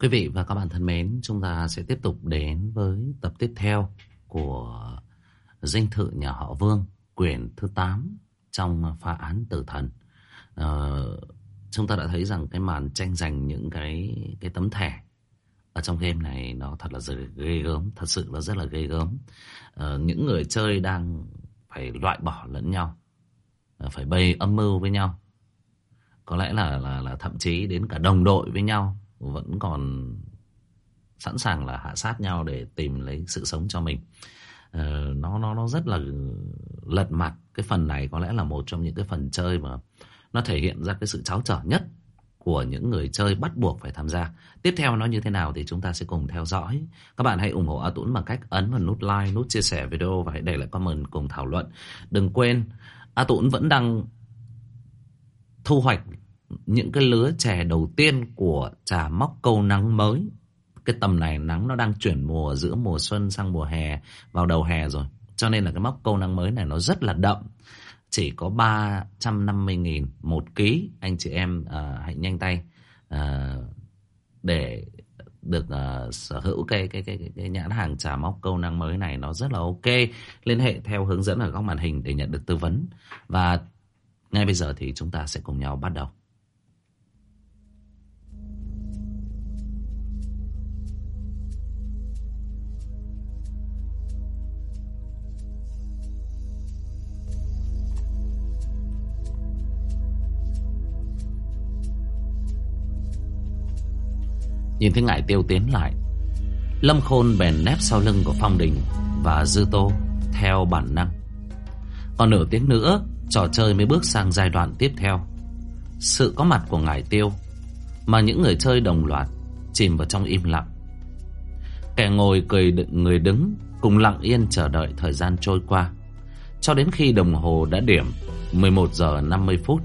Quý vị và các bạn thân mến, chúng ta sẽ tiếp tục đến với tập tiếp theo của Dinh thự nhà họ Vương, quyển thứ 8 trong phá án tử thần. Ờ, chúng ta đã thấy rằng cái màn tranh giành những cái cái tấm thẻ ở trong game này nó thật là ghê gớm, thật sự là rất là ghê gớm. Ờ, những người chơi đang phải loại bỏ lẫn nhau, ờ, phải bày âm mưu với nhau. Có lẽ là là là thậm chí đến cả đồng đội với nhau vẫn còn sẵn sàng là hạ sát nhau để tìm lấy sự sống cho mình. Ờ, nó nó nó rất là lật mặt. Cái phần này có lẽ là một trong những cái phần chơi mà nó thể hiện ra cái sự cháo trở nhất của những người chơi bắt buộc phải tham gia. Tiếp theo nó như thế nào thì chúng ta sẽ cùng theo dõi. Các bạn hãy ủng hộ A tuấn bằng cách ấn vào nút like, nút chia sẻ video và hãy để lại comment cùng thảo luận. Đừng quên A tuấn vẫn đang thu hoạch những cái lứa chè đầu tiên của trà móc câu nắng mới. Cái tầm này nắng nó đang chuyển mùa giữa mùa xuân sang mùa hè, vào đầu hè rồi. Cho nên là cái móc câu nắng mới này nó rất là đậm. Chỉ có 350.000 một ký. Anh chị em à, hãy nhanh tay à, để được uh, sở hữu cái, cái, cái, cái, cái nhãn hàng trà móc câu năng mới này nó rất là ok. Liên hệ theo hướng dẫn ở góc màn hình để nhận được tư vấn. Và ngay bây giờ thì chúng ta sẽ cùng nhau bắt đầu. Nhìn thấy ngải tiêu tiến lại. Lâm Khôn bèn nép sau lưng của Phong Đình Và Dư Tô Theo bản năng. Còn nửa tiếng nữa, Trò chơi mới bước sang giai đoạn tiếp theo. Sự có mặt của ngải tiêu Mà những người chơi đồng loạt Chìm vào trong im lặng. Kẻ ngồi cười đựng người đứng Cùng lặng yên chờ đợi thời gian trôi qua. Cho đến khi đồng hồ đã điểm 11 giờ 50 phút,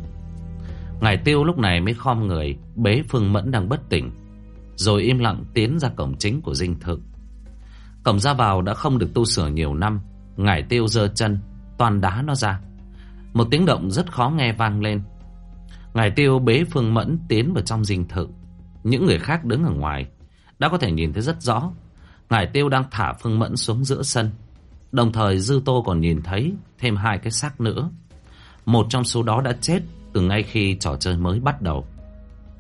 Ngải tiêu lúc này mới khom người, Bế Phương Mẫn đang bất tỉnh rồi im lặng tiến ra cổng chính của dinh thự. Cổng ra vào đã không được tu sửa nhiều năm, ngải tiêu giơ chân, toàn đá nó ra. Một tiếng động rất khó nghe vang lên. Ngải tiêu bế Phương Mẫn tiến vào trong dinh thự. Những người khác đứng ở ngoài đã có thể nhìn thấy rất rõ. Ngải tiêu đang thả Phương Mẫn xuống giữa sân. Đồng thời Dư Tô còn nhìn thấy thêm hai cái xác nữa. Một trong số đó đã chết từ ngay khi trò chơi mới bắt đầu.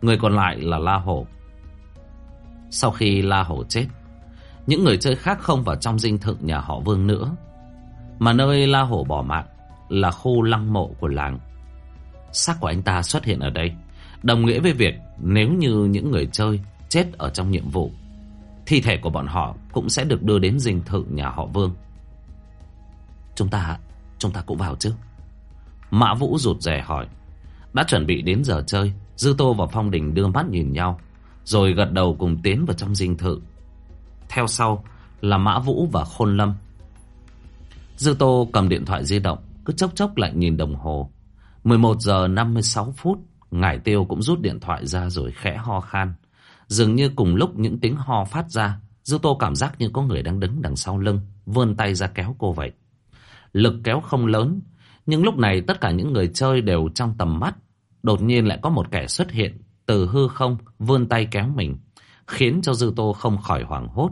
Người còn lại là La Hổ. Sau khi La Hổ chết. Những người chơi khác không vào trong dinh thự nhà họ Vương nữa, Mà nơi La Hổ bỏ mạng Là khu lăng mộ của làng. Xác của anh ta xuất hiện ở đây, Đồng nghĩa với việc Nếu như những người chơi chết ở trong nhiệm vụ, Thi thể của bọn họ Cũng sẽ được đưa đến dinh thự nhà họ Vương. Chúng ta Chúng ta cũng vào chứ? Mã Vũ rụt rè hỏi. Đã chuẩn bị đến giờ chơi, Dư Tô và Phong Đình đưa mắt nhìn nhau rồi gật đầu cùng tiến vào trong dinh thự. Theo sau là Mã Vũ và Khôn Lâm. Dư Tô cầm điện thoại di động, Cứ chốc chốc lại nhìn đồng hồ. 11 giờ 56 phút, Ngải Tiêu cũng rút điện thoại ra rồi khẽ ho khan. Dường như cùng lúc những tiếng ho phát ra, Dư Tô cảm giác như có người đang đứng đằng sau lưng, Vươn tay ra kéo cô vậy. Lực kéo không lớn, Nhưng lúc này tất cả những người chơi đều trong tầm mắt, Đột nhiên lại có một kẻ xuất hiện từ hư không vươn tay kéo mình, khiến cho Dư Tô không khỏi hoảng hốt.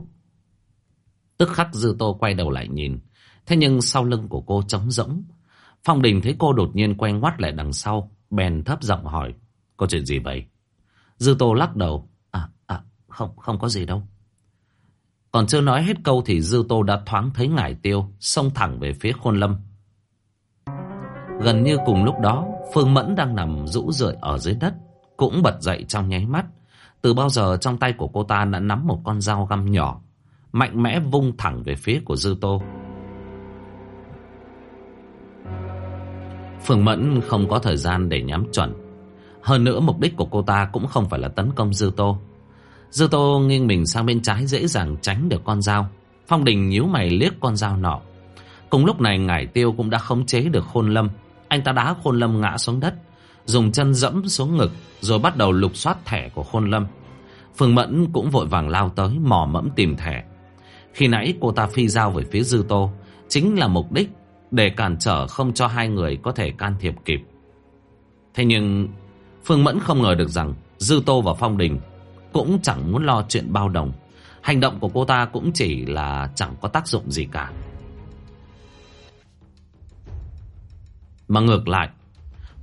Tức khắc Dư Tô quay đầu lại nhìn, thế nhưng sau lưng của cô trống rỗng. Phong Đình thấy cô đột nhiên quay ngoắt lại đằng sau, bèn thấp giọng hỏi, có chuyện gì vậy? Dư Tô lắc đầu, à, à, không, không có gì đâu. Còn chưa nói hết câu thì Dư Tô đã thoáng thấy ngải tiêu, xông thẳng về phía Khôn Lâm. Gần như cùng lúc đó, Phương Mẫn đang nằm rũ rượi ở dưới đất, cũng bật dậy trong nháy mắt. Từ bao giờ trong tay của cô ta đã nắm một con dao găm nhỏ, mạnh mẽ vung thẳng về phía của Dư Tô. Phương Mẫn không có thời gian để nhắm chuẩn. Hơn nữa mục đích của cô ta cũng không phải là tấn công Dư Tô. Dư Tô nghiêng mình sang bên trái dễ dàng tránh được con dao. Phong Đình nhíu mày liếc con dao nọ. Cùng lúc này Ngải Tiêu cũng đã khống chế được Khôn Lâm. Anh ta đá Khôn Lâm ngã xuống đất dùng chân dẫm xuống ngực, rồi bắt đầu lục soát thẻ của Khôn Lâm. Phương Mẫn cũng vội vàng lao tới, mò mẫm tìm thẻ. Khi nãy cô ta phi dao về phía Dư Tô, chính là mục đích để cản trở không cho hai người có thể can thiệp kịp. Thế nhưng, Phương Mẫn không ngờ được rằng Dư Tô và Phong Đình Cũng chẳng muốn lo chuyện bao đồng Hành động của cô ta cũng chỉ là chẳng có tác dụng gì cả Mà ngược lại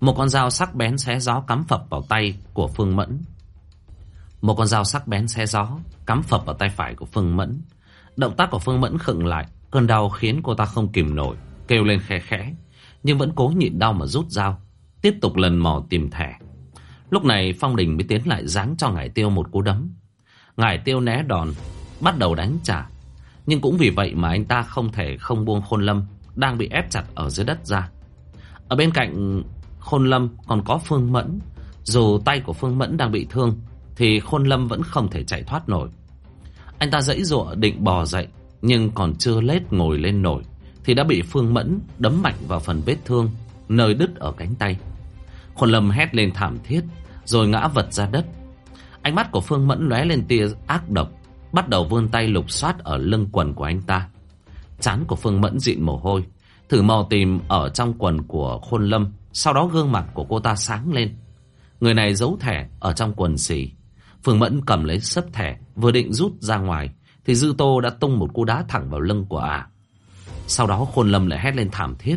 một con dao sắc bén xé gió cắm phập vào tay của Phương Mẫn. Một con dao sắc bén xé gió Cắm phập vào tay phải của Phương Mẫn. Động tác của Phương Mẫn khựng lại, Cơn đau khiến cô ta không kìm nổi, Kêu lên khe khẽ, Nhưng vẫn cố nhịn đau mà rút dao, Tiếp tục lần mò tìm thẻ. Lúc này Phong Đình mới tiến lại giáng cho Ngải Tiêu một cú đấm. Ngải Tiêu né đòn, Bắt đầu đánh trả. Nhưng cũng vì vậy mà anh ta không thể không buông Khôn Lâm Đang bị ép chặt ở dưới đất ra. Ở bên cạnh Khôn Lâm còn có Phương Mẫn. Dù tay của Phương Mẫn đang bị thương, Thì Khôn Lâm vẫn không thể chạy thoát nổi. Anh ta dãy dụa định bò dậy, Nhưng còn chưa lết ngồi lên nổi, Thì đã bị Phương Mẫn đấm mạnh vào phần vết thương, Nơi đứt ở cánh tay. Khôn Lâm hét lên thảm thiết, Rồi ngã vật ra đất. Ánh mắt của Phương Mẫn lóe lên tia ác độc, Bắt đầu vươn tay lục soát ở lưng quần của anh ta. Chán của Phương Mẫn dịn mồ hôi, Thử mò tìm ở trong quần của Khôn Lâm. Sau đó gương mặt của cô ta sáng lên. Người này giấu thẻ ở trong quần xì. Phương Mẫn cầm lấy sấp thẻ, Vừa định rút ra ngoài, Thì Dư Tô đã tung một cú đá thẳng vào lưng của ả Sau đó Khôn Lâm lại hét lên thảm thiết.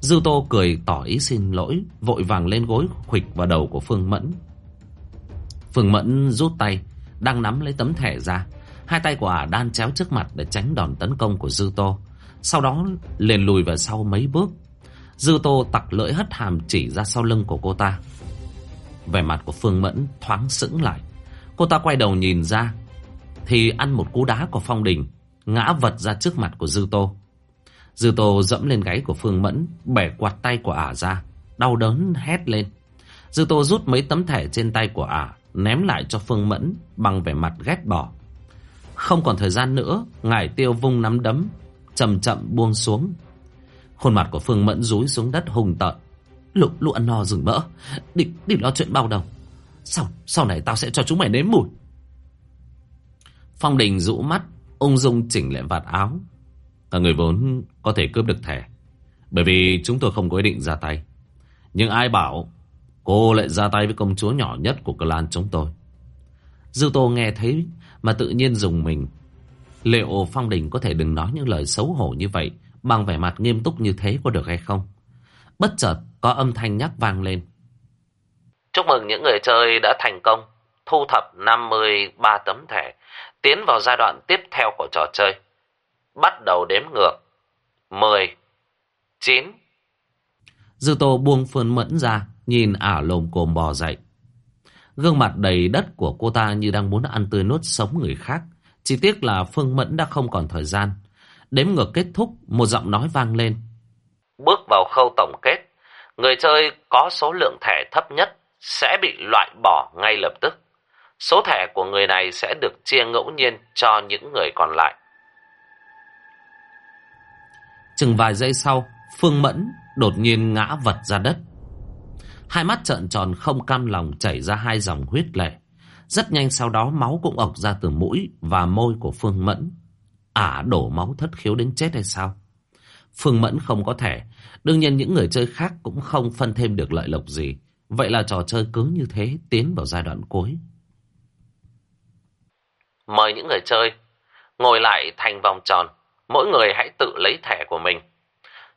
Dư Tô cười tỏ ý xin lỗi, Vội vàng lên gối khuỵch vào đầu của Phương Mẫn. Phương Mẫn rút tay, Đang nắm lấy tấm thẻ ra. Hai tay của ả đan chéo trước mặt Để tránh đòn tấn công của Dư Tô. Sau đó liền lùi vào sau mấy bước Dư Tô tặc lưỡi hất hàm chỉ ra sau lưng của cô ta. Vẻ mặt của Phương Mẫn thoáng sững lại. Cô ta quay đầu nhìn ra, Thì ăn một cú đá của Phong Đình, Ngã vật ra trước mặt của Dư Tô. Dư Tô dẫm lên gáy của Phương Mẫn, Bẻ quạt tay của ả ra, Đau đớn hét lên. Dư Tô rút mấy tấm thẻ trên tay của ả, Ném lại cho Phương Mẫn Bằng vẻ mặt ghét bỏ. Không còn thời gian nữa, Ngải tiêu vung nắm đấm, Chậm chậm buông xuống. Khuôn mặt của Phương Mẫn rúi xuống đất hùng tợn. Lụ lụ ăn no rừng mỡ. Định, định lo chuyện bao đồng. Sau, sau này tao sẽ cho chúng mày nếm mùi. Phong Đình rũ mắt Ung dung chỉnh lại vạt áo. Cả người vốn có thể cướp được thẻ Bởi vì chúng tôi không có ý định ra tay. Nhưng ai bảo Cô lại ra tay với công chúa nhỏ nhất của clan chúng tôi? Dư Tô nghe thấy Mà tự nhiên dùng mình. Liệu Phong Đình có thể đừng nói những lời xấu hổ như vậy Bằng vẻ mặt nghiêm túc như thế có được hay không Bất chợt có âm thanh nhắc vang lên Chúc mừng những người chơi đã thành công Thu thập 53 tấm thẻ Tiến vào giai đoạn tiếp theo của trò chơi Bắt đầu đếm ngược. 10, 9. Dư tô buông phương mẫn ra, nhìn ả lồm cồm bò dậy. Gương mặt đầy đất của cô ta như đang muốn ăn tươi nuốt sống người khác. Chỉ tiếc là Phương Mẫn đã không còn thời gian. Đếm ngược kết thúc, một giọng nói vang lên. Bước vào khâu tổng kết, người chơi có số lượng thẻ thấp nhất sẽ bị loại bỏ ngay lập tức. Số thẻ của người này sẽ được chia ngẫu nhiên cho những người còn lại. Chừng vài giây sau, Phương Mẫn đột nhiên ngã vật ra đất. Hai mắt trợn tròn không cam lòng chảy ra hai dòng huyết lệ. Rất nhanh sau đó máu cũng ọc ra từ mũi và môi của Phương Mẫn. Ả đổ máu thất khiếu đến chết hay sao? Phương Mẫn không có thể. Đương nhiên những người chơi khác cũng không phân thêm được lợi lộc gì. Vậy là trò chơi cứ như thế tiến vào giai đoạn cuối. Mời những người chơi ngồi lại thành vòng tròn mỗi người hãy tự lấy thẻ của mình.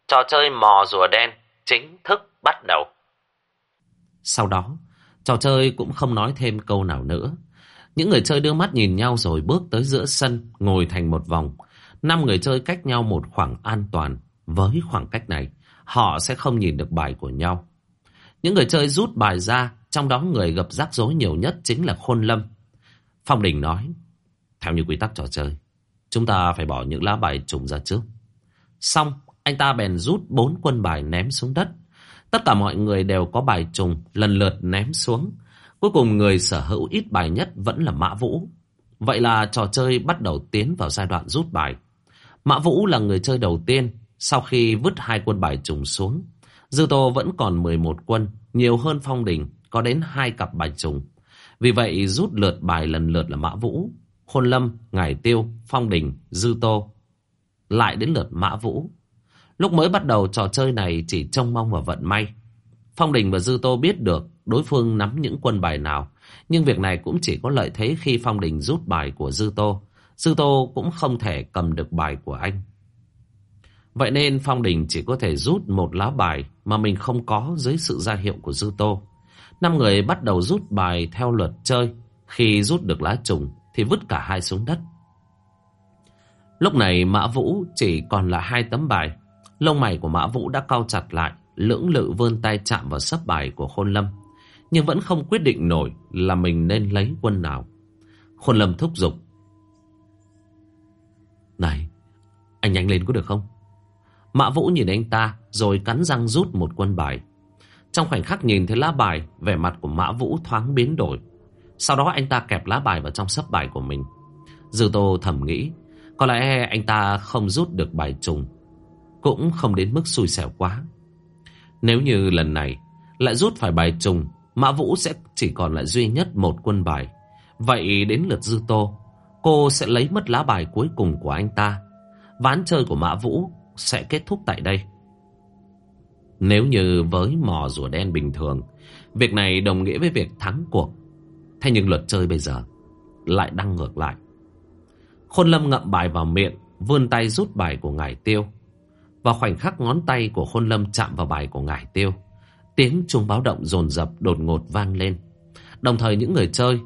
Trò chơi mò rùa đen chính thức bắt đầu. Sau đó, trò chơi cũng không nói thêm câu nào nữa. Những người chơi đưa mắt nhìn nhau rồi bước tới giữa sân, ngồi thành một vòng. Năm người chơi cách nhau một khoảng an toàn. Với khoảng cách này, họ sẽ không nhìn được bài của nhau. Những người chơi rút bài ra, trong đó người gặp rắc rối nhiều nhất chính là Khôn Lâm. Phong Đình nói, theo như quy tắc trò chơi, Chúng ta phải bỏ những lá bài trùng ra trước. Xong, anh ta bèn rút bốn quân bài ném xuống đất. Tất cả mọi người đều có bài trùng, lần lượt ném xuống. Cuối cùng người sở hữu ít bài nhất vẫn là Mã Vũ. Vậy là trò chơi bắt đầu tiến vào giai đoạn rút bài. Mã Vũ là người chơi đầu tiên sau khi vứt hai quân bài trùng xuống. Dư Tô vẫn còn 11 quân, nhiều hơn Phong Đình, có đến hai cặp bài trùng. Vì vậy rút lượt bài lần lượt là Mã Vũ, Khôn Lâm, Ngải Tiêu, Phong Đình, Dư Tô. Lại đến lượt Mã Vũ. Lúc mới bắt đầu trò chơi này chỉ trông mong vào vận may. Phong Đình và Dư Tô biết được đối phương nắm những quân bài nào, Nhưng việc này cũng chỉ có lợi thế khi Phong Đình rút bài của Dư Tô. Dư Tô cũng không thể cầm được bài của anh. Vậy nên Phong Đình chỉ có thể rút một lá bài mà mình không có dưới sự ra hiệu của Dư Tô. Năm người bắt đầu rút bài theo luật chơi. Khi rút được lá trùng thì vứt cả hai xuống đất. Lúc này Mã Vũ chỉ còn là hai tấm bài. Lông mày của Mã Vũ đã cau chặt lại, lưỡng lự vươn tay chạm vào sắp bài của Khôn Lâm. Nhưng vẫn không quyết định nổi là mình nên lấy quân nào. Khôn Lâm thúc giục. Này, anh nhanh lên có được không? Mã Vũ nhìn anh ta rồi cắn răng rút một quân bài. Trong khoảnh khắc nhìn thấy lá bài, vẻ mặt của Mã Vũ thoáng biến đổi. Sau đó anh ta kẹp lá bài vào trong sấp bài của mình. Dư Tô thầm nghĩ, có lẽ anh ta không rút được bài trùng, cũng không đến mức xui xẻo quá. Nếu như lần này lại rút phải bài trùng, Mã Vũ sẽ chỉ còn lại duy nhất một quân bài. Vậy đến lượt Dư Tô, cô sẽ lấy mất lá bài cuối cùng của anh ta. Ván chơi của Mã Vũ sẽ kết thúc tại đây. Nếu như với mò rùa đen bình thường, việc này đồng nghĩa với việc thắng cuộc. Thế nhưng luật chơi bây giờ lại đang ngược lại. Khôn Lâm ngậm bài vào miệng, vươn tay rút bài của ngải tiêu. Vào khoảnh khắc ngón tay của Khôn Lâm chạm vào bài của ngải tiêu, tiếng chuông báo động rồn rập đột ngột vang lên. Đồng thời những người chơi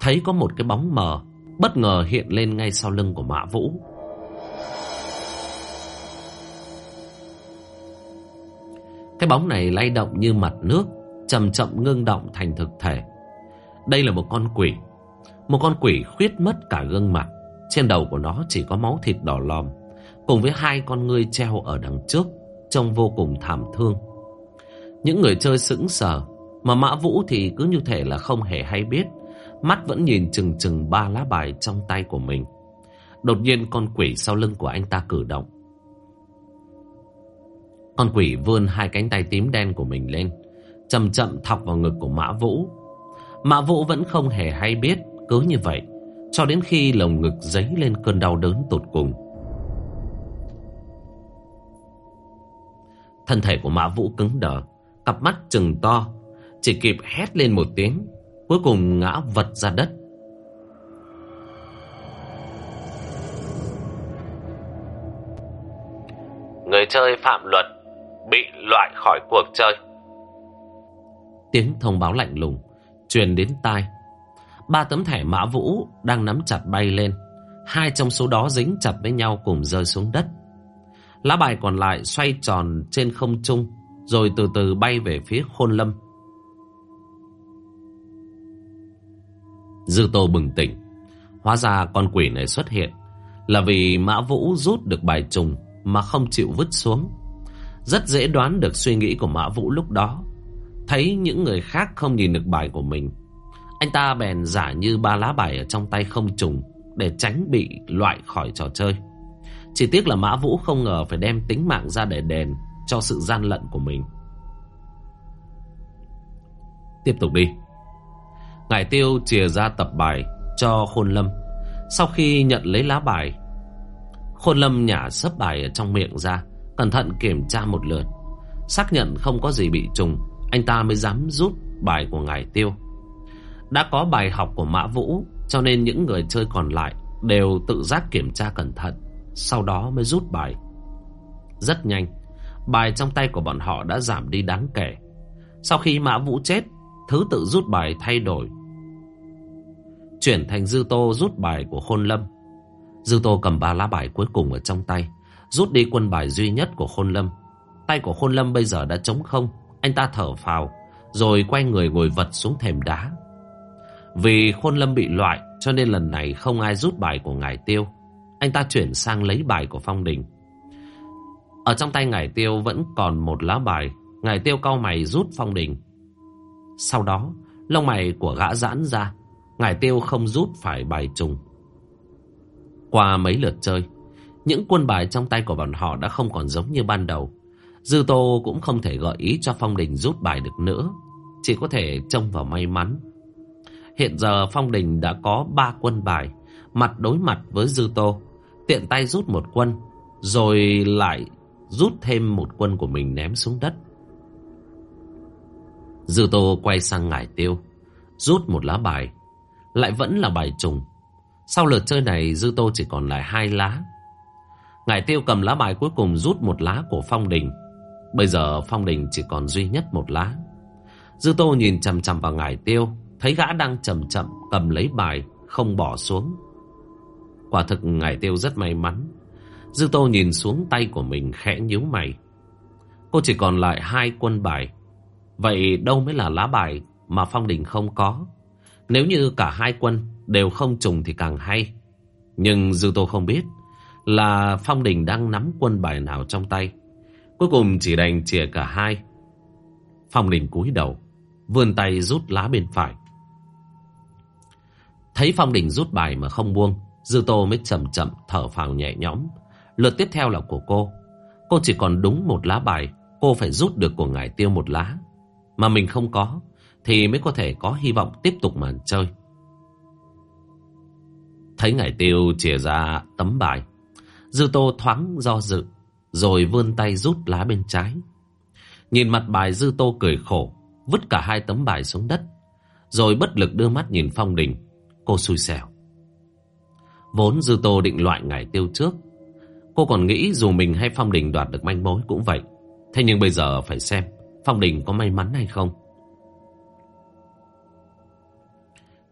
thấy có một cái bóng mờ bất ngờ hiện lên ngay sau lưng của Mã Vũ. Cái bóng này lay động như mặt nước, chậm chậm ngưng động thành thực thể. Đây là một con quỷ, một con quỷ khuyết mất cả gương mặt. Trên đầu của nó chỉ có máu thịt đỏ lòm, cùng với hai con ngươi treo ở đằng trước, trông vô cùng thảm thương. Những người chơi sững sờ, mà Mã Vũ thì cứ như thể là không hề hay biết, mắt vẫn nhìn chừng chừng ba lá bài trong tay của mình. Đột nhiên con quỷ sau lưng của anh ta cử động. Con quỷ vươn hai cánh tay tím đen của mình lên, chậm chậm thọc vào ngực của Mã Vũ. Mã Vũ vẫn không hề hay biết, cứ như vậy, cho đến khi lồng ngực dấy lên cơn đau đớn tột cùng. Thân thể của Mã Vũ cứng đờ, cặp mắt trừng to, chỉ kịp hét lên một tiếng, cuối cùng ngã vật ra đất. Người chơi phạm luật bị loại khỏi cuộc chơi. Tiếng thông báo lạnh lùng truyền đến tai. Ba tấm thẻ mã vũ đang nắm chặt bay lên. Hai trong số đó dính chặt với nhau cùng rơi xuống đất. Lá bài còn lại xoay tròn trên không trung, rồi từ từ bay về phía khôn lâm. Dư Tô bừng tỉnh. Hóa ra con quỷ này xuất hiện là vì Mã Vũ rút được bài trùng mà không chịu vứt xuống. Rất dễ đoán được suy nghĩ của Mã Vũ lúc đó. Thấy những người khác không nhìn được bài của mình. Anh ta bèn giả như ba lá bài ở trong tay không trùng để tránh bị loại khỏi trò chơi. Chỉ tiếc là Mã Vũ không ngờ phải đem tính mạng ra để đền cho sự gian lận của mình. Tiếp tục đi. Ngải tiêu chìa ra tập bài cho Khôn Lâm. Sau khi nhận lấy lá bài, Khôn Lâm nhả sấp bài ở trong miệng ra, cẩn thận kiểm tra một lượt. Xác nhận không có gì bị trùng, anh ta mới dám rút bài của Ngải tiêu. Đã có bài học của Mã Vũ, cho nên những người chơi còn lại đều tự giác kiểm tra cẩn thận, sau đó mới rút bài. Rất nhanh, bài trong tay của bọn họ đã giảm đi đáng kể. Sau khi Mã Vũ chết, thứ tự rút bài thay đổi. Chuyển thành Dư Tô rút bài của Khôn Lâm. Dư Tô cầm ba lá bài cuối cùng ở trong tay, rút đi quân bài duy nhất của Khôn Lâm. Tay của Khôn Lâm bây giờ đã trống không, anh ta thở phào, rồi quay người ngồi vật xuống thềm đá. Vì Khôn Lâm bị loại, cho nên lần này không ai rút bài của ngài Tiêu. Anh ta chuyển sang lấy bài của Phong Đình. Ở trong tay Ngải Tiêu vẫn còn một lá bài. Ngải Tiêu cau mày rút Phong Đình. Sau đó, lông mày của gã giãn ra. Ngải Tiêu không rút phải bài trùng. Qua mấy lượt chơi, những quân bài trong tay của bọn họ đã không còn giống như ban đầu. Dư Tô cũng không thể gợi ý cho Phong Đình rút bài được nữa. Chỉ có thể trông vào may mắn. Hiện giờ Phong Đình đã có ba quân bài, mặt đối mặt với Dư Tô. Tiện tay rút một quân, rồi lại rút thêm một quân của mình ném xuống đất. Dư Tô quay sang ngải tiêu. Rút một lá bài Lại vẫn là bài trùng Sau lượt chơi này Dư Tô chỉ còn lại hai lá Ngải tiêu cầm lá bài cuối cùng rút một lá của Phong Đình Bây giờ Phong Đình chỉ còn duy nhất một lá Dư Tô nhìn chằm chằm vào ngải tiêu Thấy gã đang chậm chậm cầm lấy bài Không bỏ xuống Quả thực ngải tiêu rất may mắn. Dư Tô nhìn xuống tay của mình khẽ nhíu mày. Cô chỉ còn lại hai quân bài. Vậy đâu mới là lá bài Mà Phong Đình không có? Nếu như cả hai quân đều không trùng thì càng hay. Nhưng Dư Tô không biết Là Phong Đình đang nắm quân bài nào trong tay. Cuối cùng chỉ đành chìa cả hai. Phong Đình cúi đầu, Vươn tay rút lá bên phải. Thấy Phong Đình rút bài mà không buông Dư Tô mới chậm chậm thở phào nhẹ nhõm. Lượt tiếp theo là của cô. Cô chỉ còn đúng một lá bài, Cô phải rút được của ngài tiêu một lá. Mà mình không có, Thì mới có thể có hy vọng tiếp tục màn chơi. Thấy ngài tiêu chìa ra tấm bài, Dư Tô thoáng do dự, Rồi vươn tay rút lá bên trái. Nhìn mặt bài Dư Tô cười khổ, Vứt cả hai tấm bài xuống đất, Rồi bất lực đưa mắt nhìn Phong Đình. Cô xui xẻo. Vốn Dư Tô định loại ngài tiêu trước. Cô còn nghĩ dù mình hay Phong Đình đoạt được manh mối cũng vậy. Thế nhưng bây giờ phải xem Phong Đình có may mắn hay không.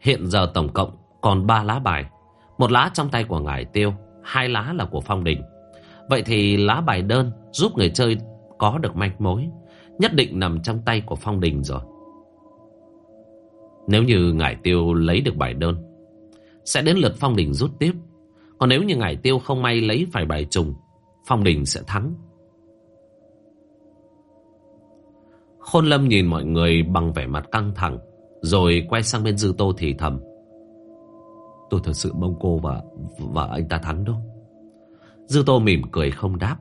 Hiện giờ tổng cộng còn 3 lá bài. Một lá trong tay của ngải tiêu, Hai lá là của Phong Đình. Vậy thì lá bài đơn giúp người chơi có được manh mối, Nhất định nằm trong tay của Phong Đình rồi. Nếu như ngải tiêu lấy được bài đơn sẽ đến lượt Phong Đình rút tiếp. Còn nếu như ngải tiêu không may lấy phải bài trùng, Phong Đình sẽ thắng. Khôn Lâm nhìn mọi người bằng vẻ mặt căng thẳng, Rồi quay sang bên Dư Tô thì thầm. Tôi thật sự mong cô và và anh ta thắng đâu Dư Tô mỉm cười không đáp.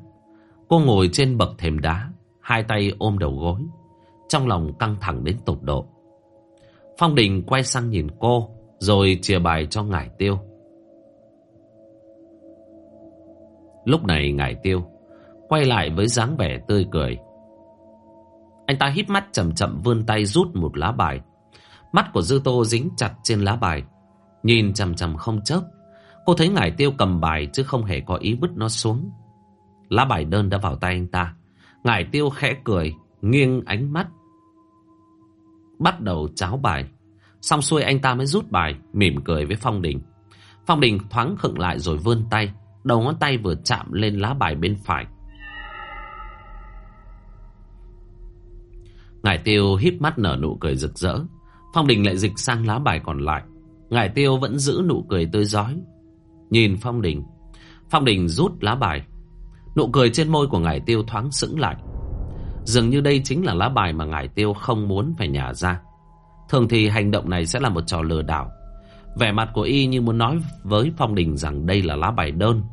Cô ngồi trên bậc thềm đá, Hai tay ôm đầu gối, Trong lòng căng thẳng đến tột độ. Phong Đình quay sang nhìn cô rồi chia bài cho Ngải Tiêu. Lúc này Ngải Tiêu Quay lại với dáng vẻ tươi cười. Anh ta hít mắt chậm chậm vươn tay rút một lá bài. Mắt của Dư Tô dính chặt trên lá bài. Nhìn chằm chằm không chớp Cô thấy Ngải Tiêu cầm bài chứ không hề có ý bứt nó xuống. Lá bài đơn đã vào tay anh ta. Ngải tiêu khẽ cười, nghiêng ánh mắt. Bắt đầu cháo bài. Xong xuôi anh ta mới rút bài, mỉm cười với Phong Đình. Phong Đình thoáng khựng lại rồi vươn tay. Đầu ngón tay vừa chạm lên lá bài bên phải. Ngải tiêu híp mắt nở nụ cười rực rỡ. Phong Đình lại dịch sang lá bài còn lại. Ngải tiêu vẫn giữ nụ cười tươi giói. Nhìn Phong Đình. Phong Đình rút lá bài. Nụ cười trên môi của ngải tiêu thoáng sững lại. Dường như đây chính là lá bài mà ngải tiêu không muốn phải nhả ra. Thường thì hành động này sẽ là một trò lừa đảo. Vẻ mặt của y như muốn nói với Phong Đình rằng đây là lá bài đơn.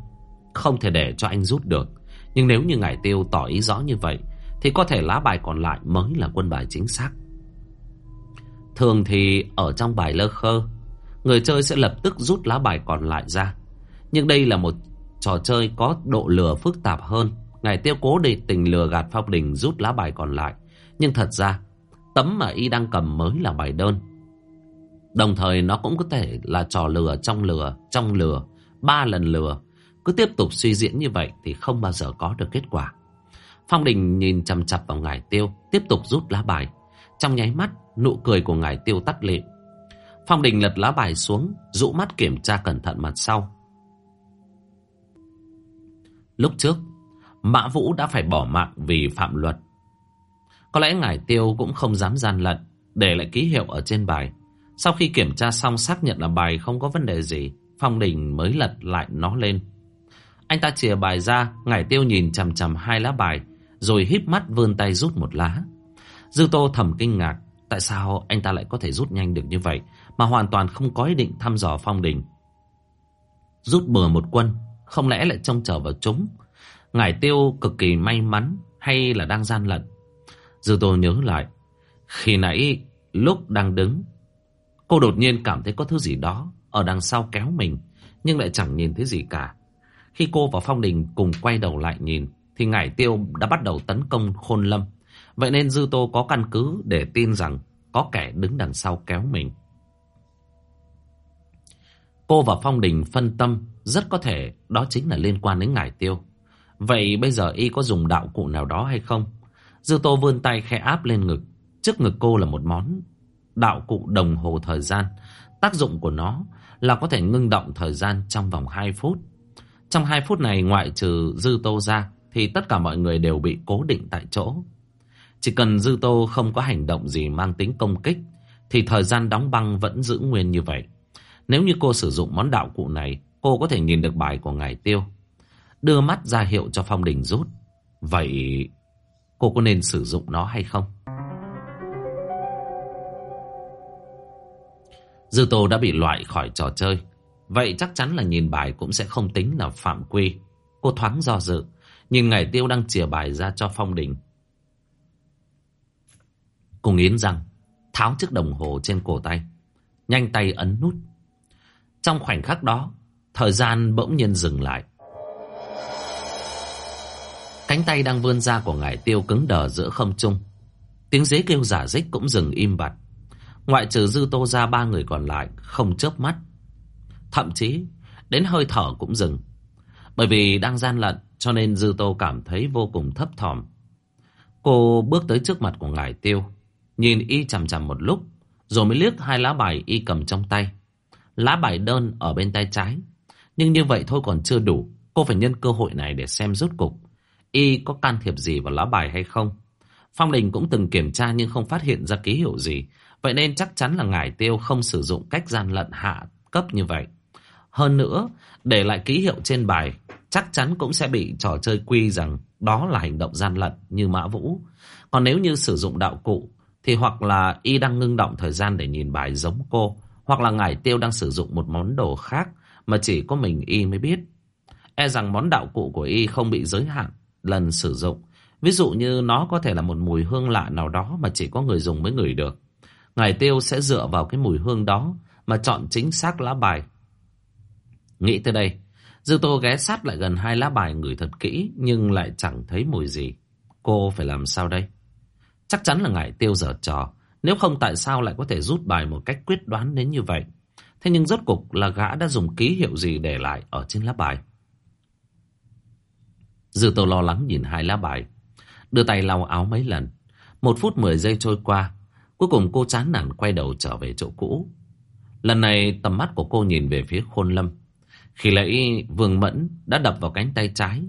Không thể để cho anh rút được. Nhưng nếu như ngải tiêu tỏ ý rõ như vậy, thì có thể lá bài còn lại mới là quân bài chính xác. Thường thì ở trong bài lơ khơ, người chơi sẽ lập tức rút lá bài còn lại ra. Nhưng đây là một trò chơi có độ lừa phức tạp hơn. Ngài tiêu cố để tình lừa gạt Phong Đình rút lá bài còn lại. Nhưng thật ra, tấm mà y đang cầm mới là bài đơn. Đồng thời nó cũng có thể là trò lừa trong lừa, trong lừa, ba lần lừa. Cứ tiếp tục suy diễn như vậy thì không bao giờ có được kết quả. Phong Đình nhìn chằm chặp vào ngài tiêu, tiếp tục rút lá bài. Trong nháy mắt, nụ cười của ngài tiêu tắt lịm. Phong Đình lật lá bài xuống, rũ mắt kiểm tra cẩn thận mặt sau. Lúc trước, Mã Vũ đã phải bỏ mạng vì phạm luật. Có lẽ Ngải Tiêu cũng không dám gian lận, để lại ký hiệu ở trên bài. Sau khi kiểm tra xong xác nhận là bài không có vấn đề gì, Phong Đình mới lật lại nó lên. Anh ta chìa bài ra, Ngải Tiêu nhìn chằm chằm hai lá bài, rồi híp mắt vươn tay rút một lá. Dư Tô thầm kinh ngạc, tại sao anh ta lại có thể rút nhanh được như vậy, mà hoàn toàn không có ý định thăm dò Phong Đình. Rút bừa một quân, không lẽ lại trông chờ vào chúng Ngải tiêu cực kỳ may mắn Hay là đang gian lận Dư tô nhớ lại, Khi nãy lúc đang đứng, Cô đột nhiên cảm thấy có thứ gì đó Ở đằng sau kéo mình, Nhưng lại chẳng nhìn thấy gì cả. Khi cô và Phong Đình cùng quay đầu lại nhìn, Thì Ngải tiêu đã bắt đầu tấn công Khôn Lâm. Vậy nên Dư Tô có căn cứ để tin rằng Có kẻ đứng đằng sau kéo mình. Cô và Phong Đình phân tâm, Rất có thể đó chính là liên quan đến ngải tiêu. Vậy bây giờ y có dùng đạo cụ nào đó hay không? Dư Tô vươn tay khẽ áp lên ngực Trước ngực cô là một món đạo cụ đồng hồ thời gian. Tác dụng của nó là có thể ngưng động thời gian trong vòng 2 phút. Trong 2 phút này ngoại trừ Dư Tô ra thì tất cả mọi người đều bị cố định tại chỗ. Chỉ cần Dư Tô không có hành động gì mang tính công kích thì thời gian đóng băng vẫn giữ nguyên như vậy. Nếu như cô sử dụng món đạo cụ này, cô có thể nhìn được bài của Ngài Tiêu. Đưa mắt ra hiệu cho Phong Đình rút. Vậy cô có nên sử dụng nó hay không? Dư Tô đã bị loại khỏi trò chơi. Vậy chắc chắn là nhìn bài cũng sẽ không tính là phạm quy. Cô thoáng do dự. Nhìn Ngải Tiêu đang chìa bài ra cho Phong Đình. Cô nghiến răng. Tháo chiếc đồng hồ trên cổ tay. Nhanh tay ấn nút. Trong khoảnh khắc đó, thời gian bỗng nhiên dừng lại. Cánh tay đang vươn ra của Ngải Tiêu cứng đờ giữa không trung. Tiếng dế kêu giả dích cũng dừng im bặt. Ngoại trừ Dư Tô ra ba người còn lại, không chớp mắt. Thậm chí, đến hơi thở cũng dừng. Bởi vì đang gian lận, cho nên Dư Tô cảm thấy vô cùng thấp thỏm. Cô bước tới trước mặt của ngài tiêu. Nhìn y chằm chằm một lúc. Rồi mới liếc hai lá bài y cầm trong tay. Lá bài đơn ở bên tay trái. Nhưng như vậy thôi còn chưa đủ. Cô phải nhân cơ hội này để xem rốt cục. Y có can thiệp gì vào lá bài hay không. Phong Đình cũng từng kiểm tra nhưng không phát hiện ra ký hiệu gì. Vậy nên chắc chắn là ngải tiêu không sử dụng cách gian lận hạ cấp như vậy. Hơn nữa, để lại ký hiệu trên bài, chắc chắn cũng sẽ bị trò chơi quy rằng đó là hành động gian lận như Mã Vũ. Còn nếu như sử dụng đạo cụ, thì hoặc là y đang ngưng động thời gian để nhìn bài giống cô, hoặc là ngải tiêu đang sử dụng một món đồ khác mà chỉ có mình y mới biết. E rằng món đạo cụ của y không bị giới hạn lần sử dụng. Ví dụ như nó có thể là một mùi hương lạ nào đó mà chỉ có người dùng mới ngửi được. Ngài Tiêu sẽ dựa vào cái mùi hương đó mà chọn chính xác lá bài. Nghĩ tới đây, Dư Tô ghé sát lại gần hai lá bài ngửi thật kỹ nhưng lại chẳng thấy mùi gì. Cô phải làm sao đây? Chắc chắn là Ngài Tiêu dở trò. Nếu không tại sao lại có thể rút bài một cách quyết đoán đến như vậy? Thế nhưng rốt cục là gã đã dùng ký hiệu gì để lại ở trên lá bài? Dư Tô lo lắng nhìn hai lá bài. Đưa tay lau áo mấy lần. Một phút mười giây trôi qua, Cuối cùng cô chán nản quay đầu trở về chỗ cũ. Lần này tầm mắt của cô nhìn về phía Khôn Lâm. Khi lấy Vương Mẫn đã đập vào cánh tay trái,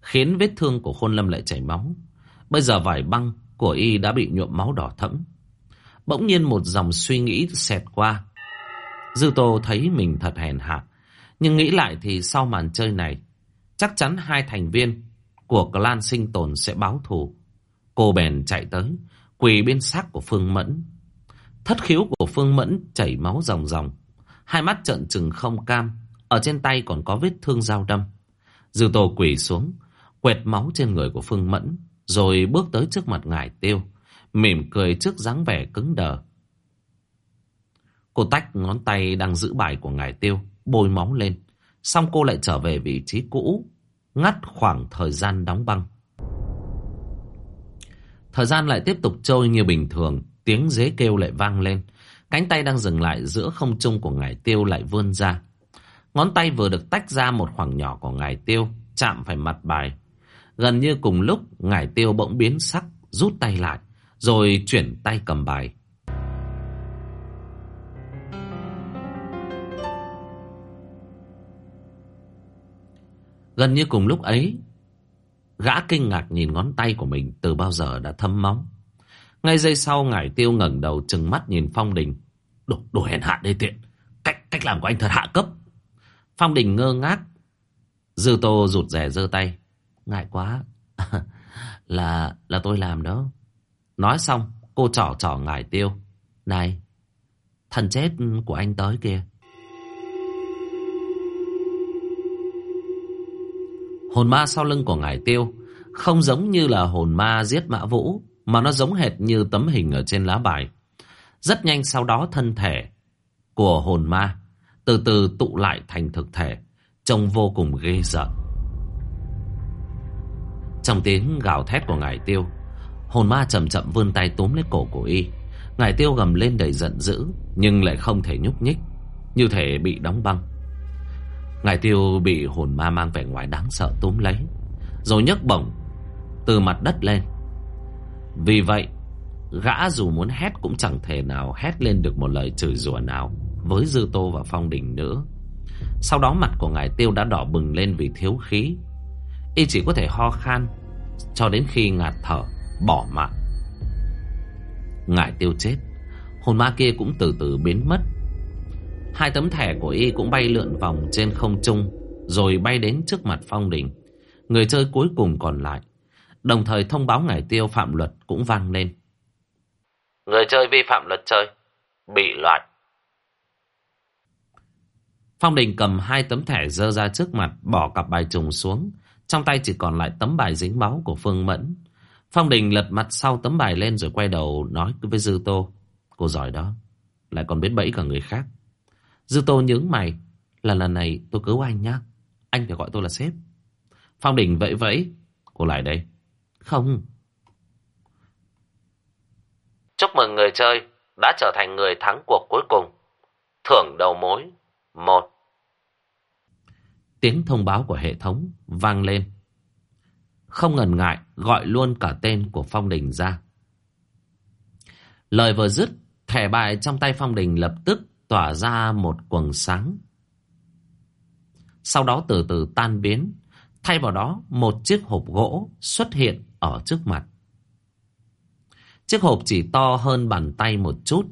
khiến vết thương của Khôn Lâm lại chảy máu. Bây giờ vải băng của y đã bị nhuộm máu đỏ thẫm. Bỗng nhiên một dòng suy nghĩ xẹt qua. Dư Tô thấy mình thật hèn hạ. Nhưng nghĩ lại thì sau màn chơi này, chắc chắn hai thành viên của clan sinh tồn sẽ báo thù. Cô bèn chạy tới, quỳ bên xác của Phương Mẫn. Thất khiếu của Phương Mẫn chảy máu ròng ròng. Hai mắt trợn trừng không cam. Ở trên tay còn có vết thương dao đâm. Dư Tô quỳ xuống, quẹt máu trên người của Phương Mẫn, rồi bước tới trước mặt ngài tiêu, mỉm cười trước dáng vẻ cứng đờ. Cô tách ngón tay đang giữ bài của ngài tiêu, bôi máu lên. Xong cô lại trở về vị trí cũ, ngắt khoảng thời gian đóng băng. Thời gian lại tiếp tục trôi như bình thường, tiếng dế kêu lại vang lên. Cánh tay đang dừng lại giữa không trung của ngài tiêu lại vươn ra. Ngón tay vừa được tách ra một khoảng nhỏ của ngài tiêu, chạm phải mặt bài. Gần như cùng lúc, ngài tiêu bỗng biến sắc, rút tay lại, rồi chuyển tay cầm bài. Gần như cùng lúc ấy, Gã kinh ngạc nhìn ngón tay của mình từ bao giờ đã thâm móng. Ngay giây sau ngải tiêu ngẩng đầu trừng mắt nhìn Phong Đình. Đồ, đồ hèn hạ đê tiện. Cách, cách làm của anh thật hạ cấp. Phong Đình ngơ ngác. Dư Tô rụt rè giơ tay. Ngại quá. là là tôi làm đó. Nói xong, cô trỏ trỏ ngải tiêu. Này, thần chết của anh tới kìa. Hồn ma sau lưng của ngải tiêu không giống như là hồn ma giết mã vũ, mà nó giống hệt như tấm hình ở trên lá bài. Rất nhanh sau đó thân thể của hồn ma từ từ tụ lại thành thực thể, trông vô cùng ghê sợ. Trong tiếng gào thét của ngải tiêu, hồn ma chậm chậm vươn tay túm lấy cổ của y. Ngải tiêu gầm lên đầy giận dữ, nhưng lại không thể nhúc nhích, như thể bị đóng băng. Ngài tiêu bị hồn ma mang vẻ ngoài đáng sợ túm lấy, Rồi nhấc bổng Từ mặt đất lên. Vì vậy, Gã dù muốn hét cũng chẳng thể nào hét lên được một lời chửi rủa nào Với Dư Tô và Phong Đình nữa. Sau đó mặt của ngài tiêu đã đỏ bừng lên vì thiếu khí. Y chỉ có thể ho khan Cho đến khi ngạt thở, Bỏ mạng. Ngài tiêu chết. Hồn ma kia cũng từ từ biến mất. Hai tấm thẻ của y cũng bay lượn vòng trên không trung Rồi bay đến trước mặt Phong Đình. Người chơi cuối cùng còn lại. Đồng thời thông báo ngài tiêu phạm luật cũng vang lên. Người chơi vi phạm luật chơi Bị loại. Phong Đình cầm hai tấm thẻ dơ ra trước mặt Bỏ cặp bài trùng xuống. Trong tay chỉ còn lại tấm bài dính máu của Phương Mẫn. Phong Đình lật mặt sau tấm bài lên Rồi quay đầu nói với Dư Tô Cô giỏi đó Lại còn biết bẫy cả người khác Dư Tô nhướng mày Là lần này tôi cứu anh nhá Anh phải gọi tôi là sếp Phong Đình vẫy vẫy Cô lại đây Không Chúc mừng người chơi đã trở thành người thắng cuộc cuối cùng. Thưởng đầu mối một. Tiếng thông báo của hệ thống vang lên. Không ngần ngại gọi luôn cả tên của Phong Đình ra. Lời vừa dứt, thẻ bài trong tay Phong Đình lập tức tỏa ra một quầng sáng. Sau đó từ từ tan biến, thay vào đó một chiếc hộp gỗ xuất hiện ở trước mặt. Chiếc hộp chỉ to hơn bàn tay một chút.